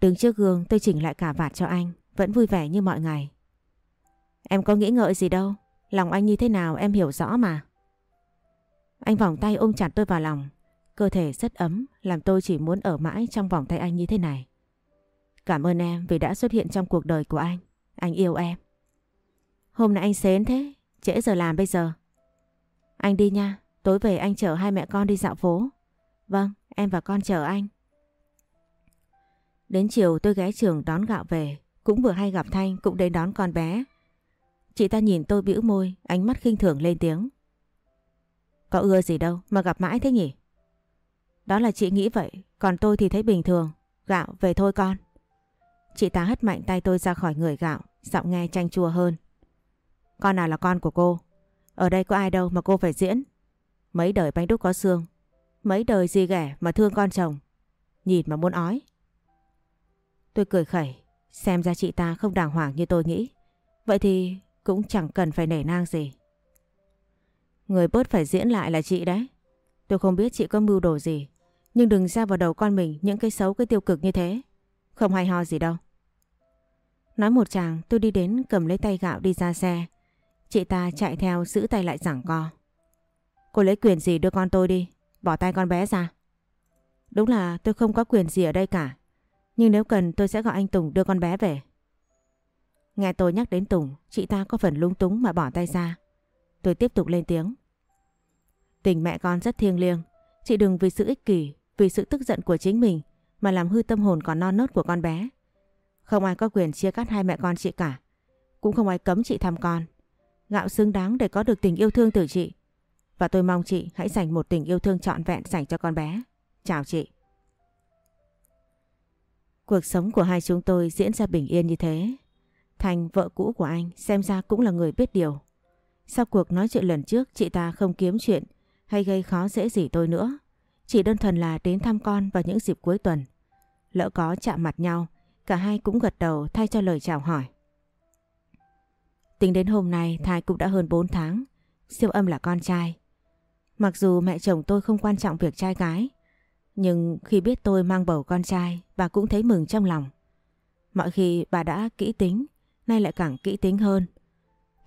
Đứng trước gương tôi chỉnh lại cả vạt cho anh vẫn vui vẻ như mọi ngày. Em có nghĩ ngợi gì đâu lòng anh như thế nào em hiểu rõ mà. Anh vòng tay ôm chặt tôi vào lòng. Cơ thể rất ấm làm tôi chỉ muốn ở mãi trong vòng tay anh như thế này. Cảm ơn em vì đã xuất hiện trong cuộc đời của anh. Anh yêu em. Hôm nay anh xến thế, trễ giờ làm bây giờ. Anh đi nha, tối về anh chở hai mẹ con đi dạo phố. Vâng, em và con chờ anh. Đến chiều tôi ghé trường đón gạo về, cũng vừa hay gặp Thanh cũng đến đón con bé. Chị ta nhìn tôi bĩu môi, ánh mắt khinh thường lên tiếng. Có ưa gì đâu mà gặp mãi thế nhỉ? Đó là chị nghĩ vậy, còn tôi thì thấy bình thường. Gạo về thôi con. Chị ta hất mạnh tay tôi ra khỏi người gạo, giọng nghe chanh chua hơn. Con nào là con của cô? Ở đây có ai đâu mà cô phải diễn. Mấy đời bánh đúc có xương. Mấy đời gì ghẻ mà thương con chồng. Nhìn mà muốn ói. Tôi cười khẩy, xem ra chị ta không đàng hoàng như tôi nghĩ. Vậy thì cũng chẳng cần phải nể nang gì. Người bớt phải diễn lại là chị đấy. Tôi không biết chị có mưu đồ gì. Nhưng đừng ra vào đầu con mình những cái xấu cái tiêu cực như thế. Không hay ho gì đâu. Nói một chàng tôi đi đến cầm lấy tay gạo đi ra xe. Chị ta chạy theo giữ tay lại giảng co. Cô lấy quyền gì đưa con tôi đi. Bỏ tay con bé ra. Đúng là tôi không có quyền gì ở đây cả. Nhưng nếu cần tôi sẽ gọi anh Tùng đưa con bé về. Nghe tôi nhắc đến Tùng, chị ta có phần lung túng mà bỏ tay ra. Tôi tiếp tục lên tiếng. Tình mẹ con rất thiêng liêng. Chị đừng vì sự ích kỷ, vì sự tức giận của chính mình mà làm hư tâm hồn còn non nớt của con bé. Không ai có quyền chia cắt hai mẹ con chị cả. Cũng không ai cấm chị thăm con. Gạo xứng đáng để có được tình yêu thương từ chị. Và tôi mong chị hãy dành một tình yêu thương trọn vẹn dành cho con bé. Chào chị. Cuộc sống của hai chúng tôi diễn ra bình yên như thế. Thành vợ cũ của anh xem ra cũng là người biết điều. Sau cuộc nói chuyện lần trước chị ta không kiếm chuyện hay gây khó dễ gì tôi nữa. Chỉ đơn thuần là đến thăm con vào những dịp cuối tuần. Lỡ có chạm mặt nhau, cả hai cũng gật đầu thay cho lời chào hỏi. Tính đến hôm nay thai cũng đã hơn 4 tháng, siêu âm là con trai. Mặc dù mẹ chồng tôi không quan trọng việc trai gái, nhưng khi biết tôi mang bầu con trai, bà cũng thấy mừng trong lòng. Mọi khi bà đã kỹ tính, nay lại càng kỹ tính hơn.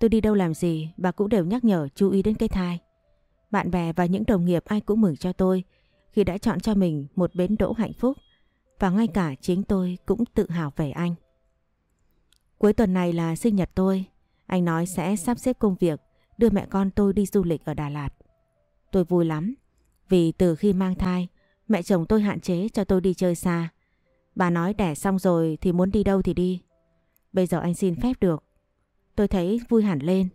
Tôi đi đâu làm gì, bà cũng đều nhắc nhở chú ý đến cái thai. Bạn bè và những đồng nghiệp ai cũng mừng cho tôi khi đã chọn cho mình một bến đỗ hạnh phúc. Và ngay cả chính tôi cũng tự hào về anh. Cuối tuần này là sinh nhật tôi. Anh nói sẽ sắp xếp công việc đưa mẹ con tôi đi du lịch ở Đà Lạt. Tôi vui lắm vì từ khi mang thai mẹ chồng tôi hạn chế cho tôi đi chơi xa. Bà nói đẻ xong rồi thì muốn đi đâu thì đi. Bây giờ anh xin phép được. Tôi thấy vui hẳn lên.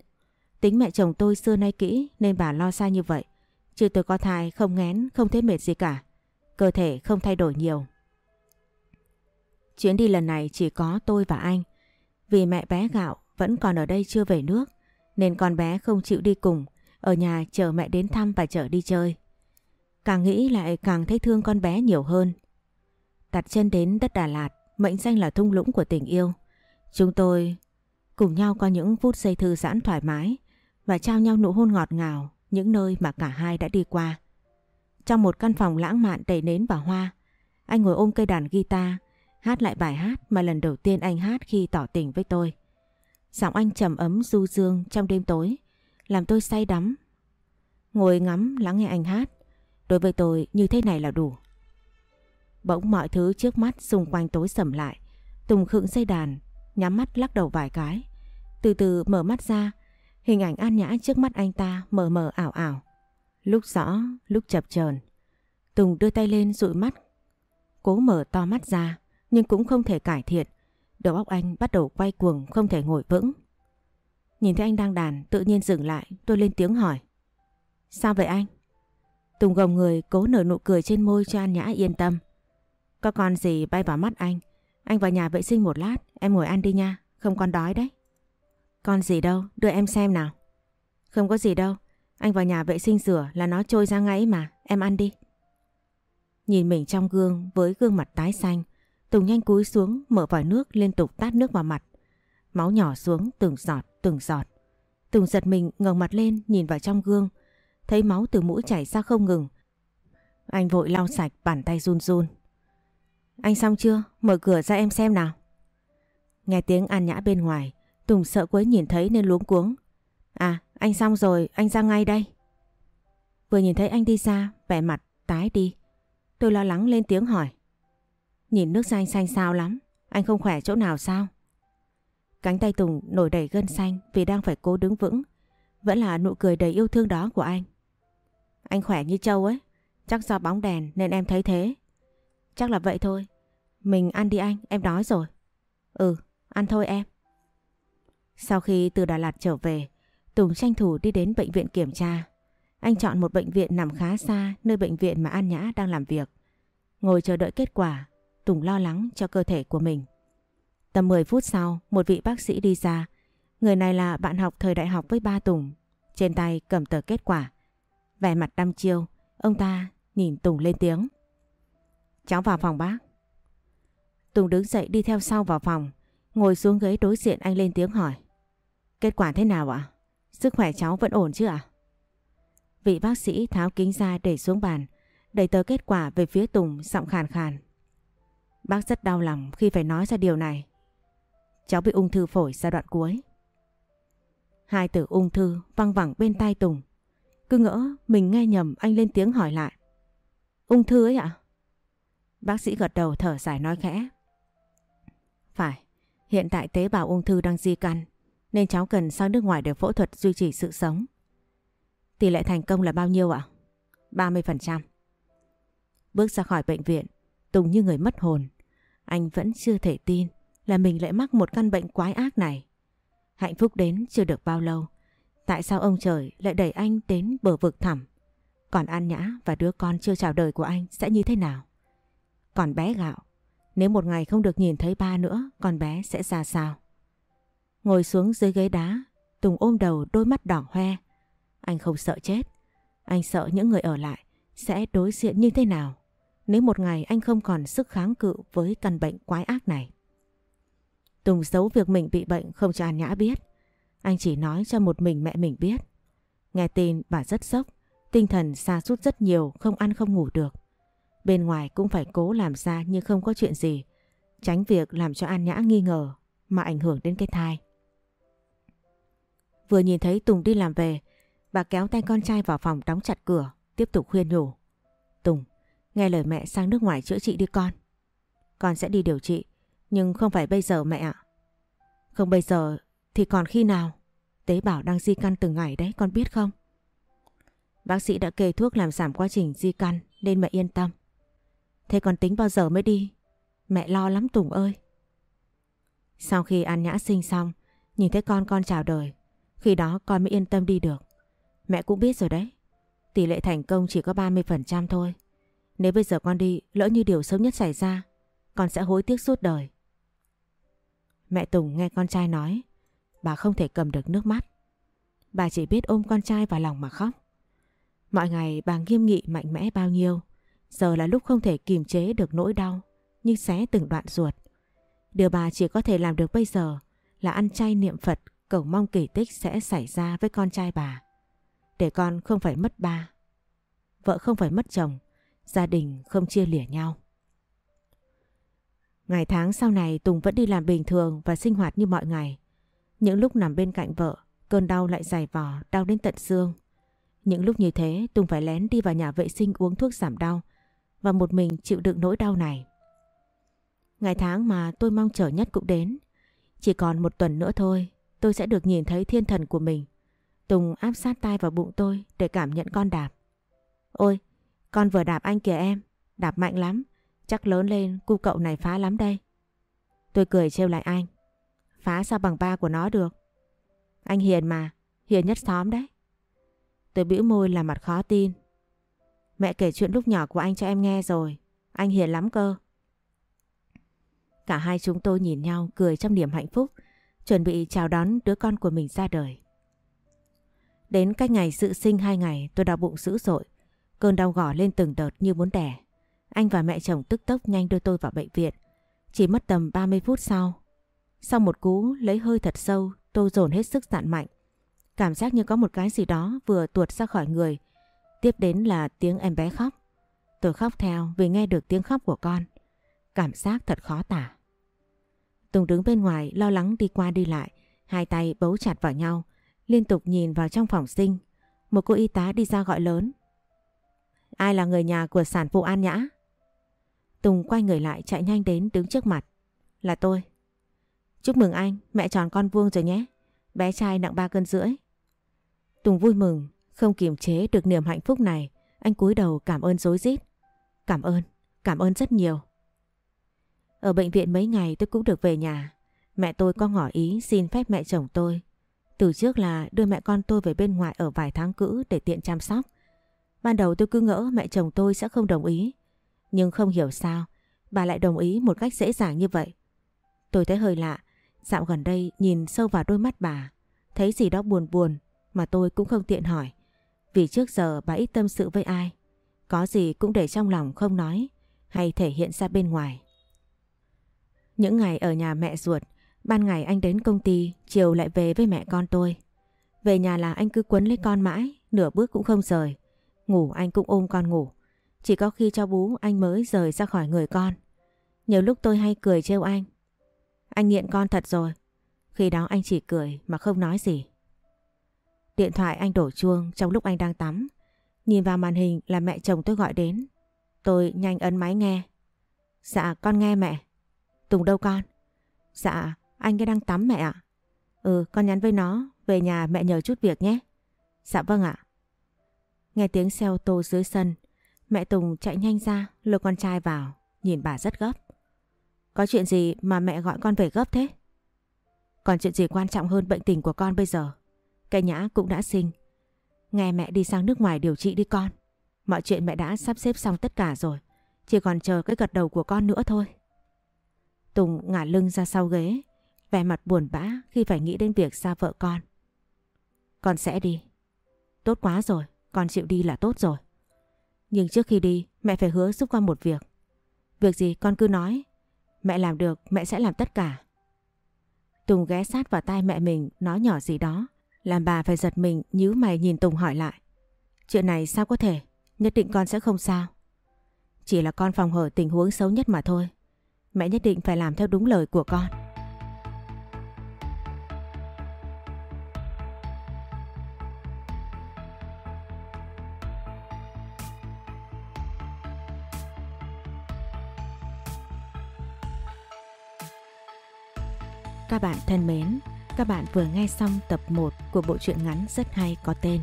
Tính mẹ chồng tôi xưa nay kỹ nên bà lo xa như vậy. Chứ tôi có thai không ngén, không thấy mệt gì cả. Cơ thể không thay đổi nhiều. Chuyến đi lần này chỉ có tôi và anh. Vì mẹ bé gạo vẫn còn ở đây chưa về nước. Nên con bé không chịu đi cùng. Ở nhà chờ mẹ đến thăm và chở đi chơi. Càng nghĩ lại càng thấy thương con bé nhiều hơn. Đặt chân đến đất Đà Lạt, mệnh danh là thung lũng của tình yêu. Chúng tôi cùng nhau có những phút giây thư giãn thoải mái và trao nhau nụ hôn ngọt ngào những nơi mà cả hai đã đi qua. Trong một căn phòng lãng mạn đầy nến và hoa, anh ngồi ôm cây đàn guitar, hát lại bài hát mà lần đầu tiên anh hát khi tỏ tình với tôi. Giọng anh trầm ấm du dương trong đêm tối, làm tôi say đắm. Ngồi ngắm lắng nghe anh hát, đối với tôi như thế này là đủ. Bỗng mọi thứ trước mắt xung quanh tối sầm lại, Tùng khựng dây đàn, nhắm mắt lắc đầu vài cái. Từ từ mở mắt ra, hình ảnh an nhã trước mắt anh ta mờ mờ ảo ảo. Lúc rõ, lúc chập chờn. Tùng đưa tay lên dụi mắt, cố mở to mắt ra nhưng cũng không thể cải thiện. Đầu óc anh bắt đầu quay cuồng không thể ngồi vững. Nhìn thấy anh đang đàn tự nhiên dừng lại tôi lên tiếng hỏi. Sao vậy anh? Tùng gồng người cố nở nụ cười trên môi cho An Nhã yên tâm. Có con gì bay vào mắt anh. Anh vào nhà vệ sinh một lát, em ngồi ăn đi nha, không con đói đấy. Con gì đâu, đưa em xem nào. Không có gì đâu, anh vào nhà vệ sinh rửa là nó trôi ra ngay mà, em ăn đi. Nhìn mình trong gương với gương mặt tái xanh, Tùng nhanh cúi xuống mở vòi nước liên tục tát nước vào mặt. Máu nhỏ xuống từng giọt từng giọt. Tùng giật mình ngẩng mặt lên nhìn vào trong gương, thấy máu từ mũi chảy ra không ngừng. Anh vội lau sạch bàn tay run run. Anh xong chưa? Mở cửa ra em xem nào. Nghe tiếng An Nhã bên ngoài, Tùng sợ quấy nhìn thấy nên luống cuống. À, anh xong rồi, anh ra ngay đây. Vừa nhìn thấy anh đi ra, vẻ mặt tái đi. Tôi lo lắng lên tiếng hỏi. Nhìn nước xanh xanh sao lắm, anh không khỏe chỗ nào sao? Cánh tay Tùng nổi đầy gân xanh vì đang phải cố đứng vững. Vẫn là nụ cười đầy yêu thương đó của anh. Anh khỏe như trâu ấy, chắc do bóng đèn nên em thấy thế. Chắc là vậy thôi. Mình ăn đi anh, em đói rồi. Ừ, ăn thôi em. Sau khi từ Đà Lạt trở về, Tùng tranh thủ đi đến bệnh viện kiểm tra. Anh chọn một bệnh viện nằm khá xa nơi bệnh viện mà An Nhã đang làm việc. Ngồi chờ đợi kết quả, Tùng lo lắng cho cơ thể của mình. Tầm 10 phút sau, một vị bác sĩ đi ra. Người này là bạn học thời đại học với ba Tùng. Trên tay cầm tờ kết quả. Vẻ mặt đăm chiêu, ông ta nhìn Tùng lên tiếng. Cháu vào phòng bác. Tùng đứng dậy đi theo sau vào phòng. Ngồi xuống ghế đối diện anh lên tiếng hỏi. Kết quả thế nào ạ? Sức khỏe cháu vẫn ổn chứ ạ? Vị bác sĩ tháo kính ra để xuống bàn, đẩy tờ kết quả về phía Tùng giọng khàn khàn. Bác rất đau lòng khi phải nói ra điều này. Cháu bị ung thư phổi giai đoạn cuối. Hai từ ung thư văng vẳng bên tai Tùng. Cứ ngỡ mình nghe nhầm anh lên tiếng hỏi lại. Ung thư ấy ạ? Bác sĩ gật đầu thở dài nói khẽ. Phải, hiện tại tế bào ung thư đang di căn nên cháu cần sang nước ngoài để phẫu thuật duy trì sự sống. Tỷ lệ thành công là bao nhiêu ạ? 30%. Bước ra khỏi bệnh viện, Tùng như người mất hồn. Anh vẫn chưa thể tin là mình lại mắc một căn bệnh quái ác này. Hạnh phúc đến chưa được bao lâu. Tại sao ông trời lại đẩy anh đến bờ vực thẳm? Còn An Nhã và đứa con chưa chào đời của anh sẽ như thế nào? Còn bé gạo, nếu một ngày không được nhìn thấy ba nữa, con bé sẽ ra sao? Ngồi xuống dưới ghế đá, Tùng ôm đầu đôi mắt đỏ hoe. Anh không sợ chết. Anh sợ những người ở lại sẽ đối diện như thế nào nếu một ngày anh không còn sức kháng cự với căn bệnh quái ác này. Tùng giấu việc mình bị bệnh không cho An Nhã biết. Anh chỉ nói cho một mình mẹ mình biết. Nghe tin bà rất sốc, tinh thần xa sút rất nhiều, không ăn không ngủ được. Bên ngoài cũng phải cố làm ra như không có chuyện gì, tránh việc làm cho An Nhã nghi ngờ mà ảnh hưởng đến cái thai. Vừa nhìn thấy Tùng đi làm về, bà kéo tay con trai vào phòng đóng chặt cửa, tiếp tục khuyên nhủ. Tùng, nghe lời mẹ sang nước ngoài chữa trị đi con. Con sẽ đi điều trị, nhưng không phải bây giờ mẹ ạ. Không bây giờ thì còn khi nào? Tế bào đang di căn từng ngày đấy, con biết không? Bác sĩ đã kê thuốc làm giảm quá trình di căn nên mẹ yên tâm. Thế còn tính bao giờ mới đi? Mẹ lo lắm Tùng ơi. Sau khi An Nhã sinh xong, nhìn thấy con con chào đời, khi đó con mới yên tâm đi được. Mẹ cũng biết rồi đấy. Tỷ lệ thành công chỉ có 30% thôi. Nếu bây giờ con đi, lỡ như điều xấu nhất xảy ra, con sẽ hối tiếc suốt đời. Mẹ Tùng nghe con trai nói, bà không thể cầm được nước mắt. Bà chỉ biết ôm con trai vào lòng mà khóc. Mọi ngày bà nghiêm nghị mạnh mẽ bao nhiêu, giờ là lúc không thể kiềm chế được nỗi đau, như xé từng đoạn ruột. Điều bà chỉ có thể làm được bây giờ là ăn chay niệm Phật cầu mong kỳ tích sẽ xảy ra với con trai bà. Để con không phải mất ba, vợ không phải mất chồng, gia đình không chia lìa nhau. Ngày tháng sau này Tùng vẫn đi làm bình thường và sinh hoạt như mọi ngày. Những lúc nằm bên cạnh vợ, cơn đau lại dày vò, đau đến tận xương. Những lúc như thế Tùng phải lén đi vào nhà vệ sinh uống thuốc giảm đau và một mình chịu đựng nỗi đau này. Ngày tháng mà tôi mong chờ nhất cũng đến. Chỉ còn một tuần nữa thôi, tôi sẽ được nhìn thấy thiên thần của mình. Tùng áp sát tay vào bụng tôi để cảm nhận con đạp. Ôi, con vừa đạp anh kìa em, đạp mạnh lắm. Chắc lớn lên cu cậu này phá lắm đây. Tôi cười trêu lại anh. Phá sao bằng ba của nó được? Anh hiền mà, hiền nhất xóm đấy. Tôi bĩu môi là mặt khó tin. Mẹ kể chuyện lúc nhỏ của anh cho em nghe rồi. Anh hiền lắm cơ. Cả hai chúng tôi nhìn nhau cười trong niềm hạnh phúc, chuẩn bị chào đón đứa con của mình ra đời. Đến cách ngày dự sinh hai ngày tôi đau bụng dữ dội. Cơn đau gỏ lên từng đợt như muốn đẻ. Anh và mẹ chồng tức tốc nhanh đưa tôi vào bệnh viện. Chỉ mất tầm 30 phút sau. Sau một cú lấy hơi thật sâu, tôi dồn hết sức dạn mạnh. Cảm giác như có một cái gì đó vừa tuột ra khỏi người. Tiếp đến là tiếng em bé khóc. Tôi khóc theo vì nghe được tiếng khóc của con. Cảm giác thật khó tả. Tùng đứng bên ngoài lo lắng đi qua đi lại. Hai tay bấu chặt vào nhau. Liên tục nhìn vào trong phòng sinh. Một cô y tá đi ra gọi lớn. Ai là người nhà của sản phụ An Nhã? Tùng quay người lại chạy nhanh đến đứng trước mặt. Là tôi. Chúc mừng anh, mẹ tròn con vuông rồi nhé. Bé trai nặng 3 cân rưỡi. Tùng vui mừng, không kiềm chế được niềm hạnh phúc này. Anh cúi đầu cảm ơn dối rít. Cảm ơn, cảm ơn rất nhiều. Ở bệnh viện mấy ngày tôi cũng được về nhà. Mẹ tôi có ngỏ ý xin phép mẹ chồng tôi. Từ trước là đưa mẹ con tôi về bên ngoài ở vài tháng cữ để tiện chăm sóc. Ban đầu tôi cứ ngỡ mẹ chồng tôi sẽ không đồng ý. Nhưng không hiểu sao, bà lại đồng ý một cách dễ dàng như vậy. Tôi thấy hơi lạ, dạo gần đây nhìn sâu vào đôi mắt bà, thấy gì đó buồn buồn mà tôi cũng không tiện hỏi. Vì trước giờ bà ít tâm sự với ai, có gì cũng để trong lòng không nói hay thể hiện ra bên ngoài. Những ngày ở nhà mẹ ruột, ban ngày anh đến công ty, chiều lại về với mẹ con tôi. Về nhà là anh cứ quấn lấy con mãi, nửa bước cũng không rời. Ngủ anh cũng ôm con ngủ. Chỉ có khi cho bú anh mới rời ra khỏi người con. Nhiều lúc tôi hay cười trêu anh. Anh nghiện con thật rồi. Khi đó anh chỉ cười mà không nói gì. Điện thoại anh đổ chuông trong lúc anh đang tắm. Nhìn vào màn hình là mẹ chồng tôi gọi đến. Tôi nhanh ấn máy nghe. Dạ con nghe mẹ. Tùng đâu con? Dạ anh ấy đang tắm mẹ ạ. Ừ con nhắn với nó về nhà mẹ nhờ chút việc nhé. Dạ vâng ạ. Nghe tiếng xe ô tô dưới sân, mẹ Tùng chạy nhanh ra lôi con trai vào, nhìn bà rất gấp. Có chuyện gì mà mẹ gọi con về gấp thế? Còn chuyện gì quan trọng hơn bệnh tình của con bây giờ? Cây nhã cũng đã sinh. Nghe mẹ đi sang nước ngoài điều trị đi con. Mọi chuyện mẹ đã sắp xếp xong tất cả rồi. Chỉ còn chờ cái gật đầu của con nữa thôi. Tùng ngả lưng ra sau ghế, vẻ mặt buồn bã khi phải nghĩ đến việc xa vợ con. Con sẽ đi. Tốt quá rồi, con chịu đi là tốt rồi. Nhưng trước khi đi, mẹ phải hứa giúp con một việc. Việc gì con cứ nói. Mẹ làm được, mẹ sẽ làm tất cả. Tùng ghé sát vào tai mẹ mình nói nhỏ gì đó, làm bà phải giật mình nhíu mày nhìn Tùng hỏi lại. Chuyện này sao có thể? Nhất định con sẽ không sao. Chỉ là con phòng hở tình huống xấu nhất mà thôi. Mẹ nhất định phải làm theo đúng lời của con. Các bạn thân mến, các bạn vừa nghe xong tập 1 của bộ truyện ngắn rất hay có tên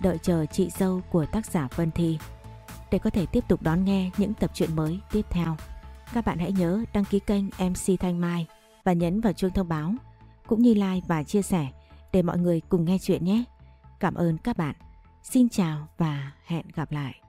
Đợi chờ chị dâu của tác giả Vân Thi. Để có thể tiếp tục đón nghe những tập truyện mới tiếp theo, các bạn hãy nhớ đăng ký kênh MC Thanh Mai và nhấn vào chuông thông báo, cũng như like và chia sẻ để mọi người cùng nghe chuyện nhé. Cảm ơn các bạn. Xin chào và hẹn gặp lại.